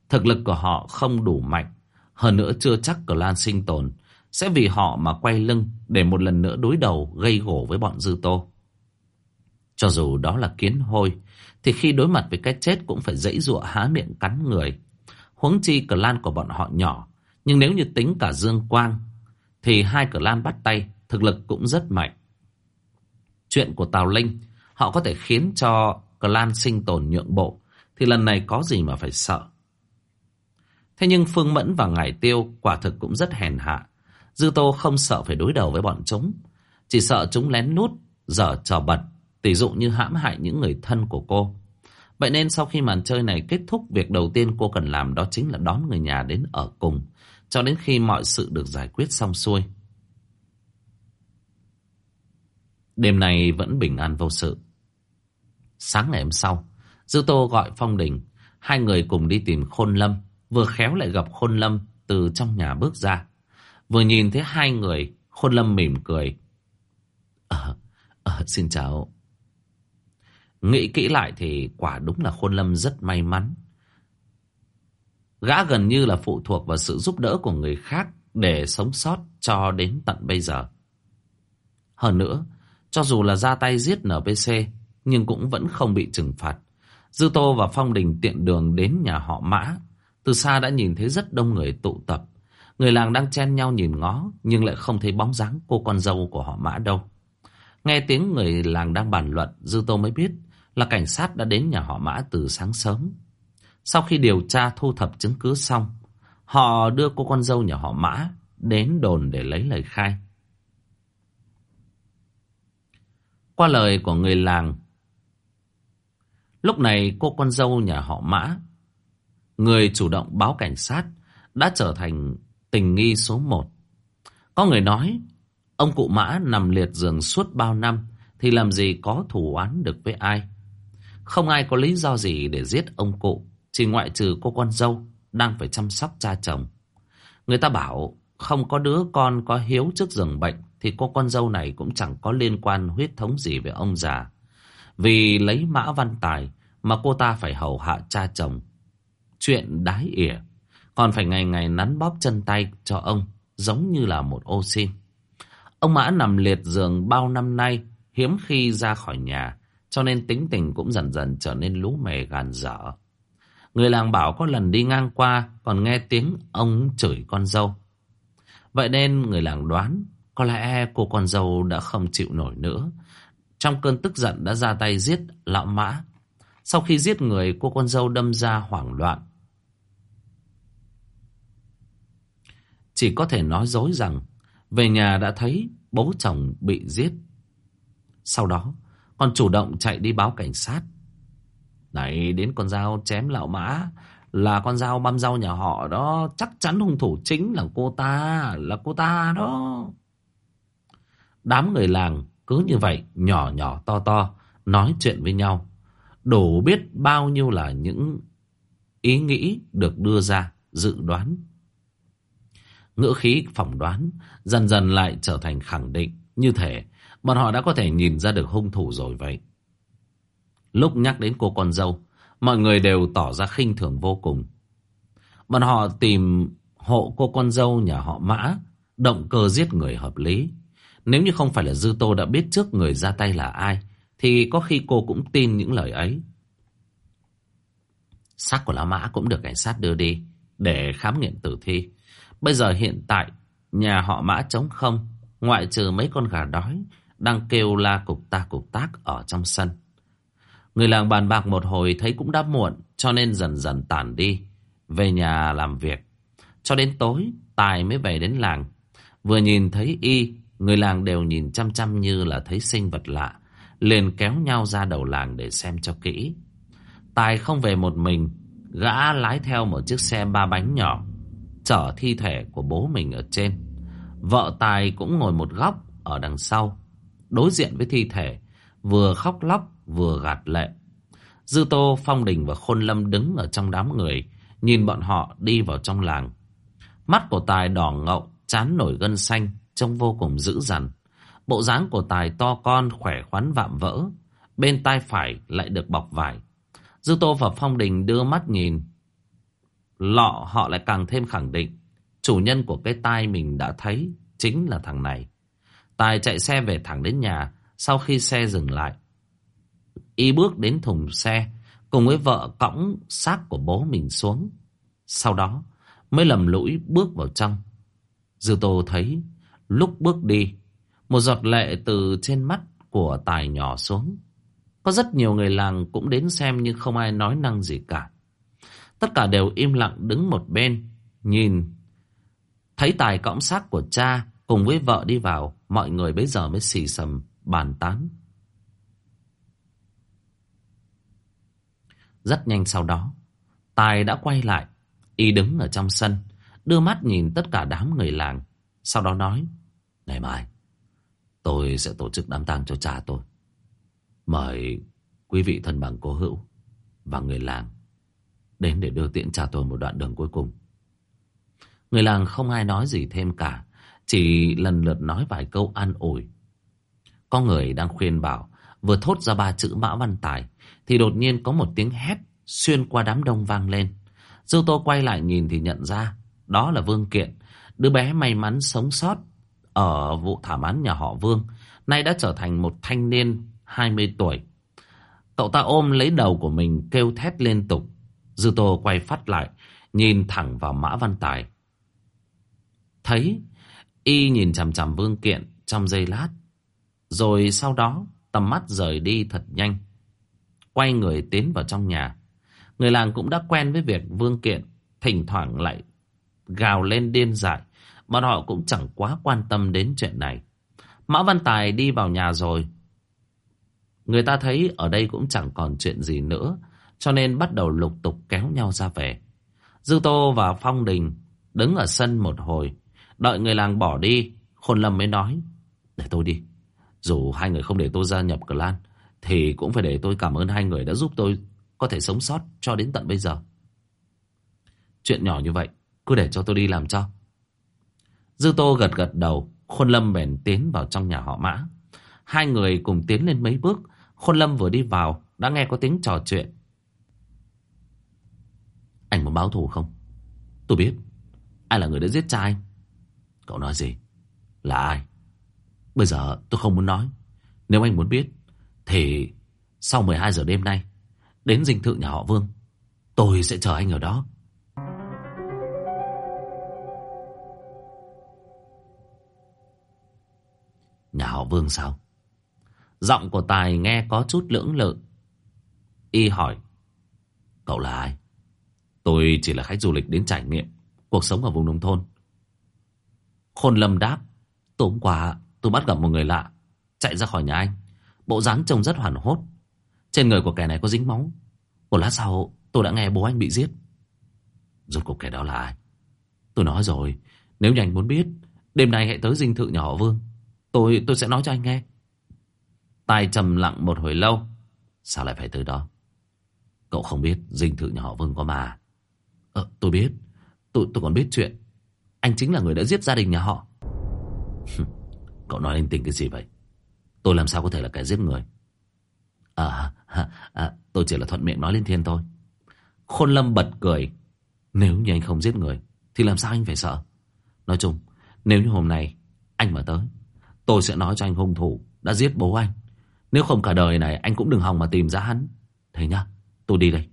Thực lực của họ không đủ mạnh, hơn nữa chưa chắc clan sinh tồn sẽ vì họ mà quay lưng để một lần nữa đối đầu gây gổ với bọn Dư Tô. Cho dù đó là kiến hôi, thì khi đối mặt với cái chết cũng phải dãy dụa há miệng cắn người. Huống chi cờ lan của bọn họ nhỏ, nhưng nếu như tính cả Dương Quang, thì hai cửa lan bắt tay, thực lực cũng rất mạnh. Chuyện của Tào Linh, họ có thể khiến cho cửa lan sinh tồn nhượng bộ, thì lần này có gì mà phải sợ. Thế nhưng Phương Mẫn và Ngải Tiêu quả thực cũng rất hèn hạ. Dư Tô không sợ phải đối đầu với bọn chúng, chỉ sợ chúng lén nút, dở trò bật Tỷ dụ như hãm hại những người thân của cô. Vậy nên sau khi màn chơi này kết thúc, việc đầu tiên cô cần làm đó chính là đón người nhà đến ở cùng, cho đến khi mọi sự được giải quyết xong xuôi. Đêm nay vẫn bình an vô sự. Sáng ngày hôm sau, Dư Tô gọi Phong Đình, hai người cùng đi tìm Khôn Lâm, vừa khéo lại gặp Khôn Lâm từ trong nhà bước ra. Vừa nhìn thấy hai người, Khôn Lâm mỉm cười. Ờ, à, xin chào, Nghĩ kỹ lại thì quả đúng là Khôn Lâm rất may mắn. Gã gần như là phụ thuộc vào sự giúp đỡ của người khác để sống sót cho đến tận bây giờ. Hơn nữa, cho dù là ra tay giết NPC, nhưng cũng vẫn không bị trừng phạt. Dư Tô và Phong Đình tiện đường đến nhà họ Mã. Từ xa đã nhìn thấy rất đông người tụ tập. Người làng đang chen nhau nhìn ngó, nhưng lại không thấy bóng dáng cô con dâu của họ Mã đâu. Nghe tiếng người làng đang bàn luận, Dư Tô mới biết là cảnh sát đã đến nhà họ Mã từ sáng sớm. Sau khi điều tra thu thập chứng cứ xong, họ đưa cô con dâu nhà họ Mã đến đồn để lấy lời khai. Qua lời của người làng, lúc này cô con dâu nhà họ Mã, người chủ động báo cảnh sát, đã trở thành tình nghi số một. Có người nói, ông cụ Mã nằm liệt giường suốt bao năm, thì làm gì có thù oán được với ai. Không ai có lý do gì để giết ông cụ, chỉ ngoại trừ cô con dâu đang phải chăm sóc cha chồng. Người ta bảo không có đứa con có hiếu trước giường bệnh thì cô con dâu này cũng chẳng có liên quan huyết thống gì với ông già. Vì lấy mã văn tài mà cô ta phải hầu hạ cha chồng. Chuyện đái ỉa, còn phải ngày ngày nắn bóp chân tay cho ông giống như là một ô xin. Ông mã nằm liệt giường bao năm nay hiếm khi ra khỏi nhà cho nên tính tình cũng dần dần trở nên lú mề gàn dở. Người làng bảo có lần đi ngang qua còn nghe tiếng ông chửi con dâu. Vậy nên người làng đoán có lẽ cô con dâu đã không chịu nổi nữa. Trong cơn tức giận đã ra tay giết lão mã. Sau khi giết người, cô con dâu đâm ra hoảng loạn. Chỉ có thể nói dối rằng về nhà đã thấy bố chồng bị giết. Sau đó còn chủ động chạy đi báo cảnh sát. Này, đến con dao chém lão mã. Là con dao băm rau nhà họ đó, chắc chắn hung thủ chính là cô ta, là cô ta đó. Đám người làng cứ như vậy, nhỏ nhỏ to to, nói chuyện với nhau. Đủ biết bao nhiêu là những ý nghĩ được đưa ra, dự đoán. Ngữ khí phỏng đoán dần dần lại trở thành khẳng định như thể bọn họ đã có thể nhìn ra được hung thủ rồi vậy lúc nhắc đến cô con dâu Mọi người đều tỏ ra khinh thường vô cùng. Bọn họ tìm hộ cô con dâu nhà họ Mã, động cơ giết người hợp lý. Nếu như không phải là Dư Tô đã biết trước người ra tay là ai, thì có khi cô cũng tin những lời ấy. Xác của lão Mã cũng được cảnh sát đưa đi để khám nghiệm tử thi. Bây giờ hiện tại, nhà họ Mã trống không, ngoại trừ mấy con gà đói đang kêu la cục ta cục tác ở trong sân. Người làng bàn bạc một hồi thấy cũng đã muộn, cho nên dần dần tản đi. Về nhà làm việc. Cho đến tối, Tài mới về đến làng. Vừa nhìn thấy y, Người làng đều nhìn chăm chăm như là thấy sinh vật lạ. Liền kéo nhau ra đầu làng để xem cho kỹ. Tài không về một mình. Gã lái theo một chiếc xe ba bánh nhỏ. Chở thi thể của bố mình ở trên. Vợ Tài cũng ngồi một góc ở đằng sau. Đối diện với thi thể. Vừa khóc lóc vừa gạt lệ. Dư Tô, Phong Đình và Khôn Lâm đứng ở trong đám người, nhìn bọn họ đi vào trong làng. Mắt của Tài đỏ ngậu, chán nổi gân xanh, trông vô cùng dữ dằn. Bộ dáng của Tài to con, khỏe khoắn vạm vỡ, bên tai phải lại được bọc vải. Dư Tô và Phong Đình đưa mắt nhìn. Lọ họ lại càng thêm khẳng định, chủ nhân của cái tai mình đã thấy chính là thằng này. Tài chạy xe về thẳng đến nhà, sau khi xe dừng lại, Y bước đến thùng xe, cùng với vợ cõng xác của bố mình xuống. Sau đó, mới lầm lũi bước vào trong. Dư Tô thấy, lúc bước đi, một giọt lệ từ trên mắt của Tài nhỏ xuống. Có rất nhiều người làng cũng đến xem nhưng không ai nói năng gì cả. Tất cả đều im lặng đứng một bên, nhìn. Thấy Tài cõng xác của cha cùng với vợ đi vào, mọi người bây giờ mới xì xầm, bàn tán. Rất nhanh sau đó, Tài đã quay lại. Y đứng ở trong sân, đưa mắt nhìn tất cả đám người làng. Sau đó nói, Ngày mai, tôi sẽ tổ chức đám tang cho cha tôi. Mời quý vị thân bằng cố hữu và người làng đến để đưa tiễn cha tôi một đoạn đường cuối cùng. Người làng không ai nói gì thêm cả, chỉ lần lượt nói vài câu an ủi. Có người đang khuyên bảo, vừa thốt ra ba chữ Mã Văn Tài, thì đột nhiên có một tiếng hét xuyên qua đám đông vang lên. Dư Tô quay lại nhìn thì nhận ra đó là Vương Kiện, đứa bé may mắn sống sót ở vụ thảm án nhà họ Vương, nay đã trở thành một thanh niên 20 tuổi. Cậu ta ôm lấy đầu của mình kêu thét liên tục. Dư Tô quay phát lại, nhìn thẳng vào Mã Văn Tài. Thấy, y nhìn chằm chằm Vương Kiện trong giây lát. Rồi sau đó, tầm mắt rời đi thật nhanh. Quay người tiến vào trong nhà. Người làng cũng đã quen với việc Vương Kiện, thỉnh thoảng lại gào lên điên dại. Bọn họ cũng chẳng quá quan tâm đến chuyện này. Mã Văn Tài đi vào nhà rồi. Người ta thấy ở đây cũng chẳng còn chuyện gì nữa. Cho nên bắt đầu lục tục kéo nhau ra về. Dư Tô và Phong Đình đứng ở sân một hồi. Đợi người làng bỏ đi. Khôn Lâm mới nói. Để tôi đi. Dù hai người không để tôi gia nhập clan. Thì cũng phải để tôi cảm ơn hai người đã giúp tôi có thể sống sót cho đến tận bây giờ. Chuyện nhỏ như vậy, cứ để cho tôi đi làm cho. Dư Tô gật gật đầu, Khôn Lâm bèn tiến vào trong nhà họ Mã. Hai người cùng tiến lên mấy bước, Khôn Lâm vừa đi vào, đã nghe có tiếng trò chuyện. Anh muốn báo thù không? Tôi biết. Ai là người đã giết cha anh? Cậu nói gì? Là ai? Bây giờ tôi không muốn nói. Nếu anh muốn biết, thì sau 12 giờ đêm nay, đến dinh thự nhà họ Vương, tôi sẽ chờ anh ở đó. Nhà họ Vương sao? Giọng của Tài nghe có chút lưỡng lự. Y hỏi. Cậu là ai? Tôi chỉ là khách du lịch đến trải nghiệm cuộc sống ở vùng nông thôn. Khôn Lâm đáp. Tối hôm qua tôi bắt gặp một người lạ chạy ra khỏi nhà anh. Bộ dáng trông rất hoàn hốt. Trên người của kẻ này có dính máu. Một lát sau tôi đã nghe bố anh bị giết. Rốt cuộc kẻ đó là ai? Tôi nói rồi, nếu như anh muốn biết, đêm nay hãy tới dinh thự nhà họ Vương. Tôi tôi sẽ nói cho anh nghe. Tài trầm lặng một hồi lâu. Sao lại phải tới đó? Cậu không biết dinh thự nhà họ Vương có mà. Ờ, tôi biết. Tôi, tôi còn biết chuyện. Anh chính là người đã giết gia đình nhà họ. Cậu nói linh tinh cái gì vậy? Tôi làm sao có thể là kẻ giết người? À, à, à, tôi chỉ là thuận miệng nói lên thiên thôi. Khôn Lâm bật cười. Nếu như anh không giết người, thì làm sao anh phải sợ? Nói chung, nếu như hôm nay anh mà tới, tôi sẽ nói cho anh hung thủ đã giết bố anh. Nếu không cả đời này anh cũng đừng hòng mà tìm ra hắn. Thế nhá, tôi đi đây.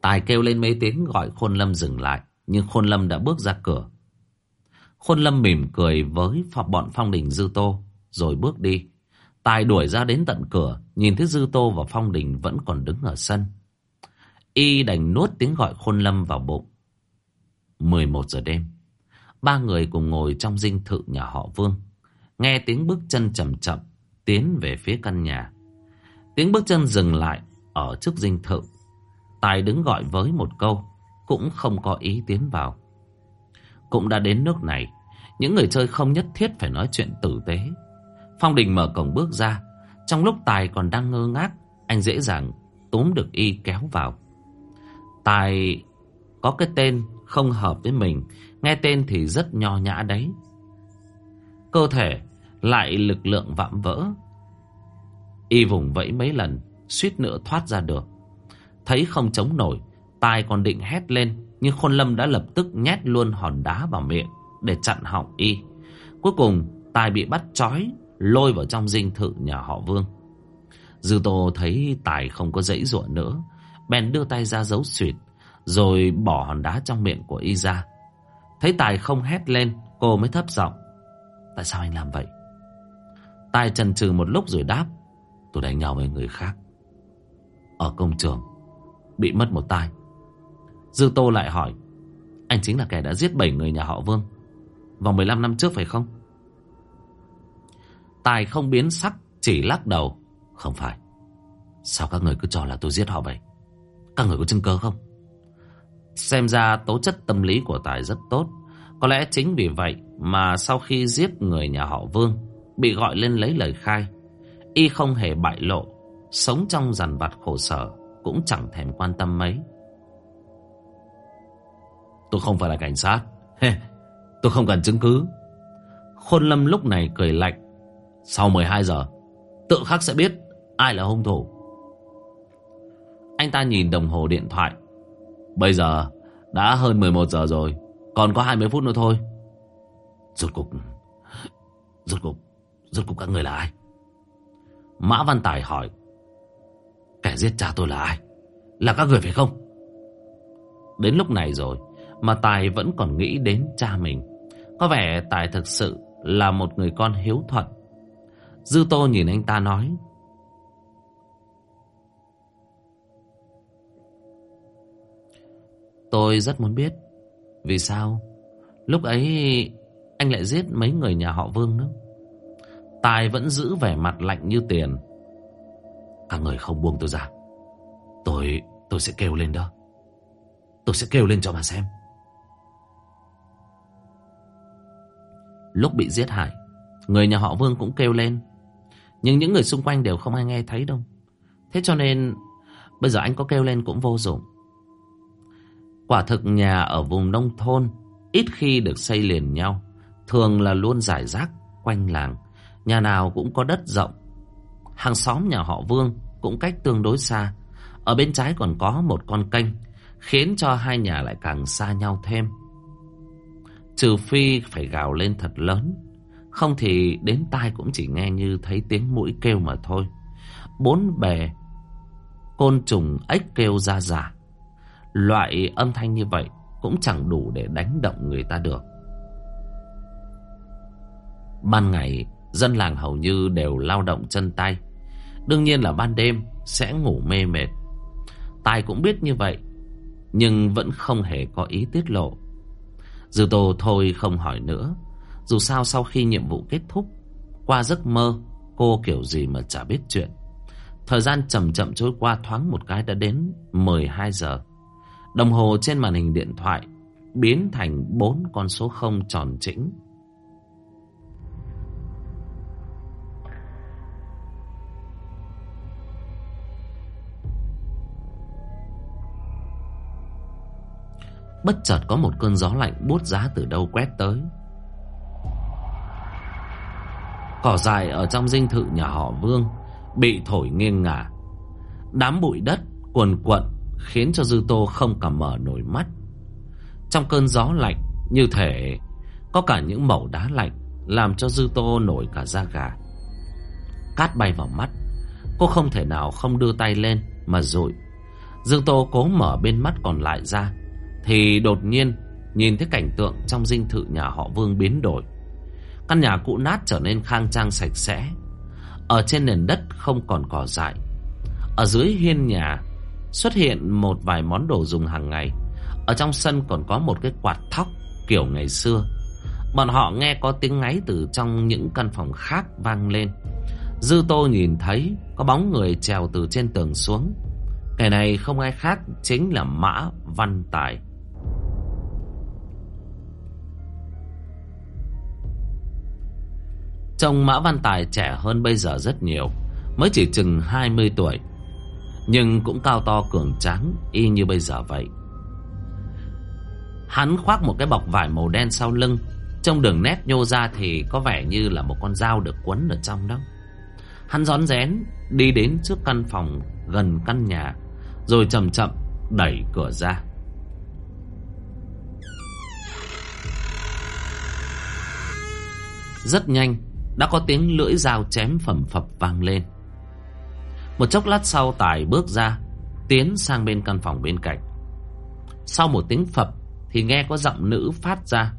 Tài kêu lên mấy tiếng gọi Khôn Lâm dừng lại, nhưng Khôn Lâm đã bước ra cửa. Khôn Lâm mỉm cười với bọn Phong Đình Dư Tô, rồi bước đi. Tài đuổi ra đến tận cửa, nhìn thấy Dư Tô và Phong Đình vẫn còn đứng ở sân. Y đành nuốt tiếng gọi Khôn Lâm vào bụng. 11 giờ đêm, ba người cùng ngồi trong dinh thự nhà họ Vương. Nghe tiếng bước chân chậm chậm, tiến về phía căn nhà. Tiếng bước chân dừng lại ở trước dinh thự. Tài đứng gọi với một câu, cũng không có ý tiến vào. Cũng đã đến nước này, những người chơi không nhất thiết phải nói chuyện tử tế. Phong Đình mở cổng bước ra, trong lúc Tài còn đang ngơ ngác, anh dễ dàng túm được y kéo vào. Tài có cái tên không hợp với mình, nghe tên thì rất nho nhã đấy. Cơ thể lại lực lượng vạm vỡ. Y vùng vẫy mấy lần, suýt nữa thoát ra được. Thấy không chống nổi, Tài còn định hét lên, nhưng Khôn Lâm đã lập tức nhét luôn hòn đá vào miệng để chặn họng Y. Cuối cùng, Tài bị bắt trói, lôi vào trong dinh thự nhà họ Vương. Dư Tô thấy Tài không có dãy ruộng nữa, bèn đưa tay ra giấu suyệt, rồi bỏ hòn đá trong miệng của Y ra. Thấy Tài không hét lên, cô mới thấp giọng. Tại sao anh làm vậy? Tài chần chừ một lúc rồi đáp. Tôi đánh nhau với người khác. Ở công trường, bị mất một tay. Dư Tô lại hỏi. Anh chính là kẻ đã giết bảy người nhà họ Vương. Vòng 15 năm trước phải không? Tài không biến sắc, chỉ lắc đầu. Không phải. Sao các người cứ cho là tôi giết họ vậy? Các người có chứng cơ không? Xem ra tố chất tâm lý của Tài rất tốt. Có lẽ chính vì vậy mà sau khi giết người nhà họ Vương, bị gọi lên lấy lời khai, y không hề bại lộ, sống trong dằn vặt khổ sở, cũng chẳng thèm quan tâm mấy. Tôi không phải là cảnh sát. tôi không cần chứng cứ. Khôn Lâm lúc này cười lạnh. Sau 12 giờ, tự khắc sẽ biết ai là hung thủ. Anh ta nhìn đồng hồ điện thoại. Bây giờ đã hơn 11 giờ rồi Còn có 20 phút nữa thôi. Rốt cục Rốt cục Rốt cục các người là ai? Mã Văn Tài hỏi. Kẻ giết cha tôi là ai? Là các người phải không? Đến lúc này rồi Mà Tài vẫn còn nghĩ đến cha mình. Có vẻ Tài thực sự Là một người con hiếu thuận Dư Tô nhìn anh ta nói. Tôi rất muốn biết, Vì sao? Lúc ấy, anh lại giết mấy người nhà họ Vương nữa. Tài vẫn giữ vẻ mặt lạnh như tiền. Các người không buông tôi ra. Tôi tôi sẽ kêu lên đó. Tôi sẽ kêu lên cho mà xem. Lúc bị giết hại, Người nhà họ Vương cũng kêu lên. Nhưng những người xung quanh đều không ai nghe thấy đâu. Thế cho nên, Bây giờ anh có kêu lên cũng vô dụng. Quả thực nhà ở vùng nông thôn, Ít khi được xây liền nhau. Thường là luôn giải rác, quanh làng. Nhà nào cũng có đất rộng. Hàng xóm nhà họ Vương Cũng cách tương đối xa. Ở bên trái còn có một con kênh, Khiến cho hai nhà lại càng xa nhau thêm. Trừ phi phải gào lên thật lớn. Không thì đến tai cũng chỉ nghe như thấy tiếng mũi kêu mà thôi. Bốn bề Côn trùng ếch kêu ra giả Loại âm thanh như vậy Cũng chẳng đủ để đánh động người ta được. Ban ngày, Dân làng hầu như đều lao động chân tay. Đương nhiên là ban đêm Sẽ ngủ mê mệt. Tài cũng biết như vậy, Nhưng vẫn không hề có ý tiết lộ. Dư tô thôi không hỏi nữa. Dù sao sau khi nhiệm vụ kết thúc, Qua giấc mơ, Cô kiểu gì mà chả biết chuyện. Thời gian chậm chậm trôi qua thoáng một cái đã đến 12 giờ. Đồng hồ trên màn hình điện thoại Biến thành bốn con số không tròn chỉnh Bất chợt có một cơn gió lạnh bút giá từ đâu quét tới. Cỏ dài ở trong dinh thự nhà họ Vương Bị thổi nghiêng ngả. Đám bụi đất cuồn cuộn Khiến cho Dư Tô không cả mở nổi mắt. Trong cơn gió lạnh Như thể Có cả những mẩu đá lạnh Làm cho Dư Tô nổi cả da gà. Cát bay vào mắt, Cô không thể nào không đưa tay lên Mà rụi. Dư Tô cố mở bên mắt còn lại ra, thì đột nhiên Nhìn thấy cảnh tượng trong dinh thự nhà họ Vương biến đổi. Căn nhà cũ nát trở nên khang trang sạch sẽ. Ở trên nền đất không còn cỏ dại. Ở dưới hiên nhà Xuất hiện một vài món đồ dùng hàng ngày. Ở trong sân còn có một cái quạt thóc Kiểu ngày xưa. Bọn họ nghe có tiếng ngáy từ trong những căn phòng khác vang lên. Dư tô nhìn thấy Có bóng người trèo từ trên tường xuống. Kẻ này không ai khác Chính là Mã Văn Tài. Trông Mã Văn Tài trẻ hơn bây giờ rất nhiều, Mới chỉ chừng 20 tuổi, Nhưng cũng cao to cường tráng Y như bây giờ vậy. Hắn khoác một cái bọc vải màu đen sau lưng, Trong đường nét nhô ra thì có vẻ như là một con dao được quấn ở trong đó. Hắn rón rén đi đến trước căn phòng gần căn nhà, Rồi chậm chậm đẩy cửa ra. Rất nhanh đã có tiếng lưỡi dao chém phẩm phập vang lên. Một chốc lát sau, Tài bước ra, Tiến sang bên căn phòng bên cạnh. Sau một tiếng phập Thì nghe có giọng nữ phát ra.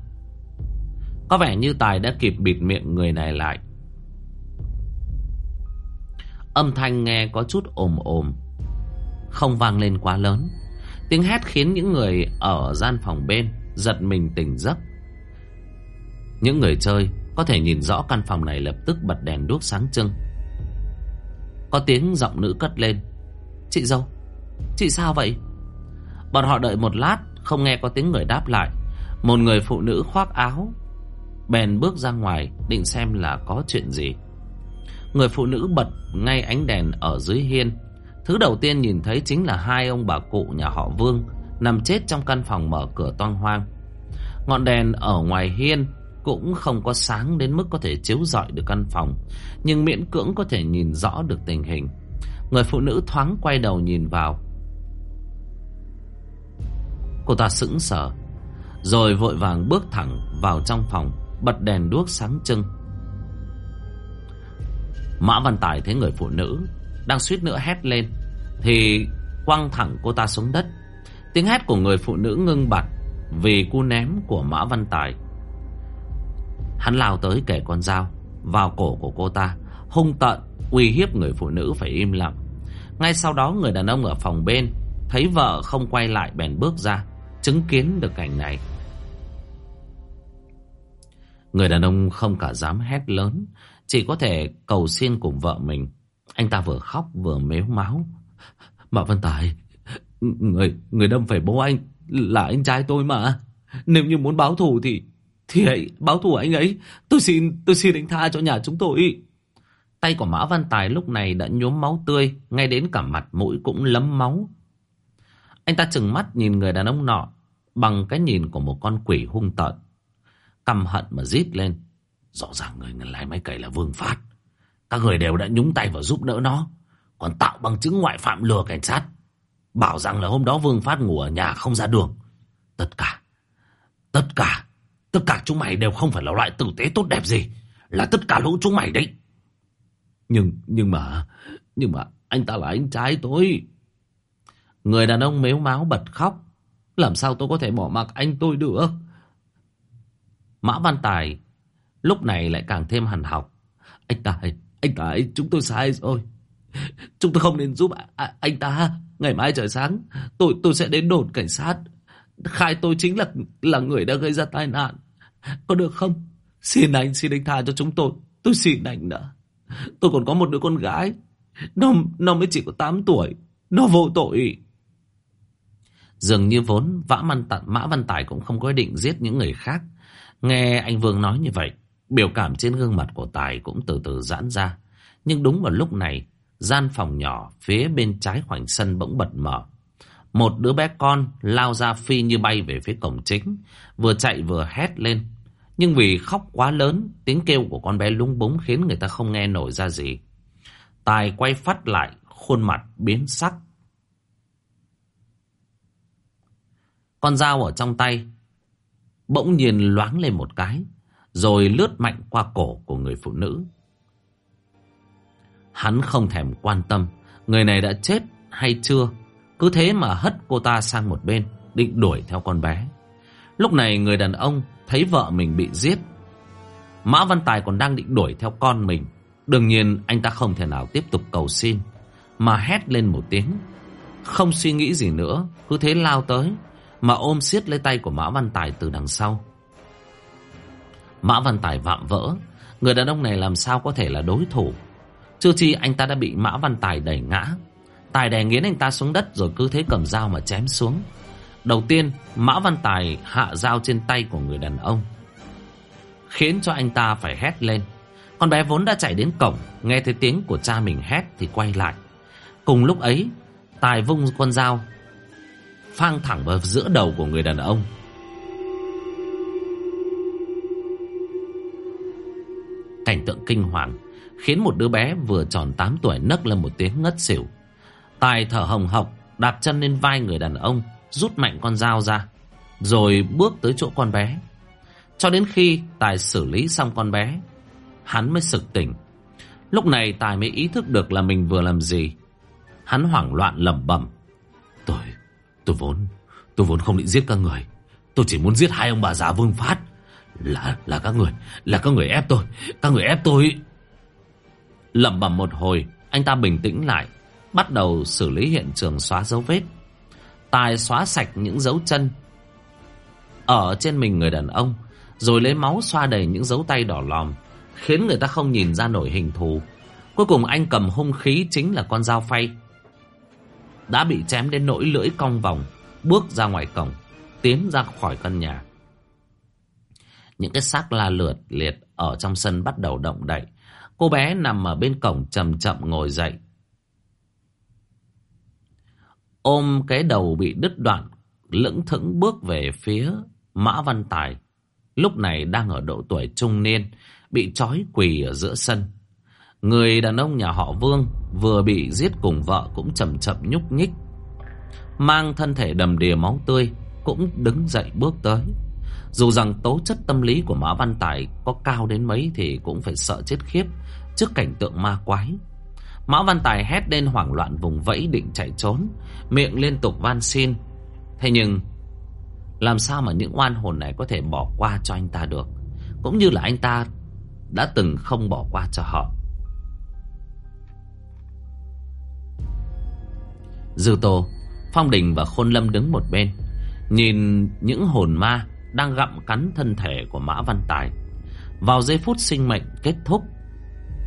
Có vẻ như Tài đã kịp bịt miệng người này lại. Âm thanh nghe có chút ồm ồm, Không vang lên quá lớn. Tiếng hét khiến những người ở gian phòng bên Giật mình tỉnh giấc. Những người chơi có thể nhìn rõ căn phòng này lập tức bật đèn đuốc sáng trưng. Có tiếng giọng nữ cất lên. Chị dâu, Chị sao vậy? Bọn họ đợi một lát, Không nghe có tiếng người đáp lại. Một người phụ nữ khoác áo, Bèn bước ra ngoài, Định xem là có chuyện gì. Người phụ nữ bật ngay ánh đèn ở dưới hiên. Thứ đầu tiên nhìn thấy chính là hai ông bà cụ nhà họ Vương, Nằm chết trong căn phòng mở cửa toang hoang. Ngọn đèn ở ngoài hiên cũng không có sáng đến mức có thể chiếu rọi được căn phòng, nhưng miễn cưỡng có thể nhìn rõ được tình hình. Người phụ nữ thoáng quay đầu nhìn vào. Cô ta sững sờ Rồi vội vàng bước thẳng vào trong phòng Bật đèn đuốc sáng trưng Mã Văn Tài thấy người phụ nữ Đang suýt nữa hét lên Thì quăng thẳng cô ta xuống đất Tiếng hét của người phụ nữ ngưng bặt Vì cú ném của Mã Văn Tài Hắn lao tới kể con dao Vào cổ của cô ta, Hung tợn, uy hiếp người phụ nữ phải im lặng. Ngay sau đó, người đàn ông ở phòng bên Thấy vợ không quay lại bèn bước ra, Chứng kiến được cảnh này. Người đàn ông không cả dám hét lớn, Chỉ có thể cầu xin cùng vợ mình. Anh ta vừa khóc vừa mếu máu. Mà Văn Tài, Người người đâm phải bố anh Là anh trai tôi mà. Nếu như muốn báo thù thì thì hãy báo thù anh ấy. Tôi xin tôi xin anh tha cho nhà chúng tôi. Tay của Mã Văn Tài lúc này đã nhuốm máu tươi, Ngay đến cả mặt mũi cũng lấm máu. Anh ta chừng mắt nhìn người đàn ông nọ Bằng cái nhìn của một con quỷ hung tợn. Căm hận mà rít lên. Rõ ràng người lái máy cày là Vương Phát. Các người đều đã nhúng tay vào giúp đỡ nó. Còn tạo bằng chứng ngoại phạm lừa cảnh sát. Bảo rằng là hôm đó Vương Phát ngủ ở nhà không ra đường. Tất cả Tất cả Tất cả chúng mày đều không phải là loại tử tế tốt đẹp gì Là tất cả lũ chúng mày đấy. Nhưng nhưng mà Nhưng mà anh ta là anh trai tôi. Người đàn ông mếu máu bật khóc. Làm sao tôi có thể bỏ mặc anh tôi được? Mã Văn Tài Lúc này lại càng thêm hằn học. Anh Tài Anh Tài chúng tôi sai rồi. Chúng tôi không nên giúp à, anh ta. Ngày mai trời sáng Tôi tôi sẽ đến đồn cảnh sát. Khai tôi chính là là người đã gây ra tai nạn. Có được không? Xin anh xin anh tha cho chúng tôi. Tôi xin anh đã Tôi còn có một đứa con gái. Nó, nó mới chỉ có 8 tuổi. Nó vô tội. Dường như vốn Vã Văn Tận Mã Văn Tài cũng không có ý định giết những người khác. Nghe anh Vương nói như vậy Biểu cảm trên gương mặt của Tài cũng từ từ giãn ra. Nhưng đúng vào lúc này Gian phòng nhỏ phía bên trái khoảnh sân bỗng bật mở. Một đứa bé con lao ra phi như bay về phía cổng chính Vừa chạy vừa hét lên. Nhưng vì khóc quá lớn, Tiếng kêu của con bé lúng búng khiến người ta không nghe nổi ra gì. Tài quay phát lại, Khuôn mặt biến sắc. Con dao ở trong tay, Bỗng nhiên loáng lên một cái, Rồi lướt mạnh qua cổ của người phụ nữ. Hắn không thèm quan tâm, Người này đã chết hay chưa? Cứ thế mà hất cô ta sang một bên, Định đuổi theo con bé. Lúc này người đàn ông thấy vợ mình bị giết. Mã Văn Tài còn đang định đuổi theo con mình. Đương nhiên, anh ta không thể nào tiếp tục cầu xin, Mà hét lên một tiếng. Không suy nghĩ gì nữa, Cứ thế lao tới, Mà ôm siết lấy tay của Mã Văn Tài từ đằng sau. Mã Văn Tài vạm vỡ, Người đàn ông này làm sao có thể là đối thủ? Chưa chi anh ta đã bị Mã Văn Tài đẩy ngã. Tài đè nghiến anh ta xuống đất Rồi cứ thế cầm dao mà chém xuống. Đầu tiên, Mã Văn Tài hạ dao trên tay của người đàn ông, Khiến cho anh ta phải hét lên. Con bé vốn đã chạy đến cổng, Nghe thấy tiếng của cha mình hét thì quay lại. Cùng lúc ấy, Tài vung con dao Phang thẳng vào giữa đầu của người đàn ông. Cảnh tượng kinh hoàng Khiến một đứa bé vừa tròn 8 tuổi nấc lên một tiếng ngất xỉu. Tài thở hồng hộc, Đạp chân lên vai người đàn ông Rút mạnh con dao ra Rồi bước tới chỗ con bé. Cho đến khi Tài xử lý xong con bé Hắn mới sực tỉnh. Lúc này Tài mới ý thức được là mình vừa làm gì. Hắn hoảng loạn lẩm bẩm Tôi, tôi vốn Tôi vốn không định giết các người. Tôi chỉ muốn giết hai ông bà già Vương Phát. Là, là các người, là các người ép tôi Các người ép tôi. Lẩm bẩm một hồi Anh ta bình tĩnh lại Bắt đầu xử lý hiện trường xóa dấu vết. Tài xóa sạch những dấu chân. Ở trên mình người đàn ông, Rồi lấy máu xoa đầy những dấu tay đỏ lòm, Khiến người ta không nhìn ra nổi hình thù. Cuối cùng anh cầm hung khí chính là con dao phay. Đã bị chém đến nỗi lưỡi cong vòng, Bước ra ngoài cổng, Tiến ra khỏi căn nhà. Những cái xác la lượt liệt Ở trong sân bắt đầu động đậy. Cô bé nằm ở bên cổng chậm chậm ngồi dậy. Ôm cái đầu bị đứt đoạn, lững thững bước về phía Mã Văn Tài. Lúc này đang ở độ tuổi trung niên, bị trói quỳ ở giữa sân. Người đàn ông nhà họ Vương vừa bị giết cùng vợ cũng chậm chậm nhúc nhích. Mang thân thể đầm đìa máu tươi, cũng đứng dậy bước tới. Dù rằng tố chất tâm lý của Mã Văn Tài có cao đến mấy thì cũng phải sợ chết khiếp trước cảnh tượng ma quái. Mã Văn Tài hét lên hoảng loạn vùng vẫy định chạy trốn, miệng liên tục van xin. Thế nhưng, làm sao mà những oan hồn này có thể bỏ qua cho anh ta được? Cũng như là anh ta đã từng không bỏ qua cho họ. Dư Tô, Phong Đình và Khôn Lâm đứng một bên, nhìn những hồn ma đang gặm cắn thân thể của Mã Văn Tài. Vào giây phút sinh mệnh kết thúc,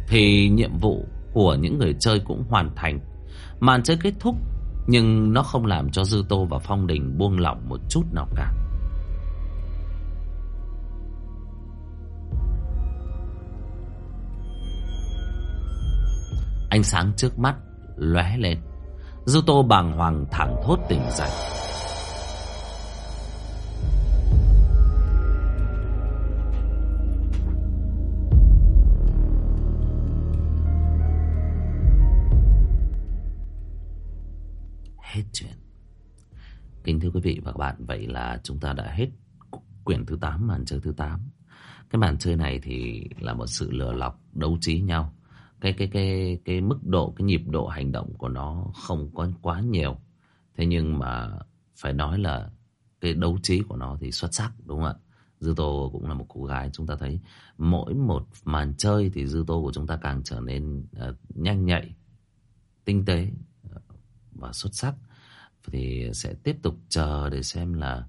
thì nhiệm vụ của những người chơi cũng hoàn thành. Màn chơi kết thúc, nhưng nó không làm cho Dư Tô và Phong Đình buông lỏng một chút nào cả. Ánh sáng trước mắt lóe lên. Dư Tô bàng hoàng thẳng thốt tỉnh dậy. Hết chuyện. Kính thưa quý vị và các bạn, vậy là chúng ta đã hết quyển thứ 8, màn chơi thứ 8. Cái màn chơi này thì là một sự lừa lọc đấu trí nhau cái cái cái cái mức độ cái nhịp độ hành động của nó không có quá nhiều thế nhưng mà phải nói là cái đấu trí của nó thì xuất sắc đúng không ạ dư tô cũng là một cô gái chúng ta thấy mỗi một màn chơi thì dư tô của chúng ta càng trở nên uh, nhanh nhạy tinh tế ờ, và xuất sắc thì sẽ tiếp tục chờ để xem là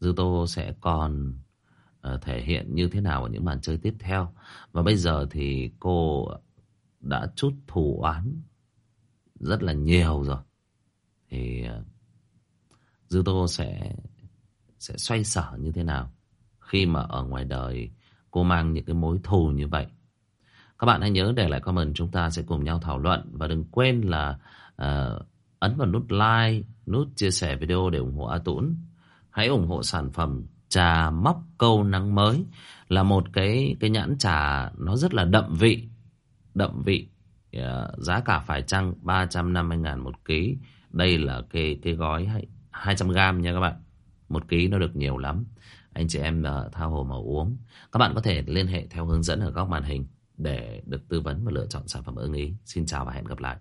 dư tô sẽ còn ờ, thể hiện như thế nào ở những màn chơi tiếp theo. Và bây giờ thì cô đã chút thù oán rất là nhiều rồi. Thì ờ, dư tô sẽ sẽ xoay sở như thế nào khi mà ở ngoài đời cô mang những cái mối thù như vậy? Các bạn hãy nhớ để lại comment chúng ta sẽ cùng nhau thảo luận. Và đừng quên là uh, ấn vào nút like, nút chia sẻ video để ủng hộ A Tũng hãy ủng hộ sản phẩm trà móc câu nắng mới là một cái cái nhãn trà nó rất là đậm vị đậm vị ờ, giá cả phải chăng 350 ngàn một ký. Đây là cái cái gói 200 gram nha các bạn. Một ký nó được nhiều lắm. Anh chị em ờ, tha hồ mà uống. Các bạn có thể liên hệ theo hướng dẫn ở góc màn hình để được tư vấn và lựa chọn sản phẩm ưng ý. Xin chào và hẹn gặp lại.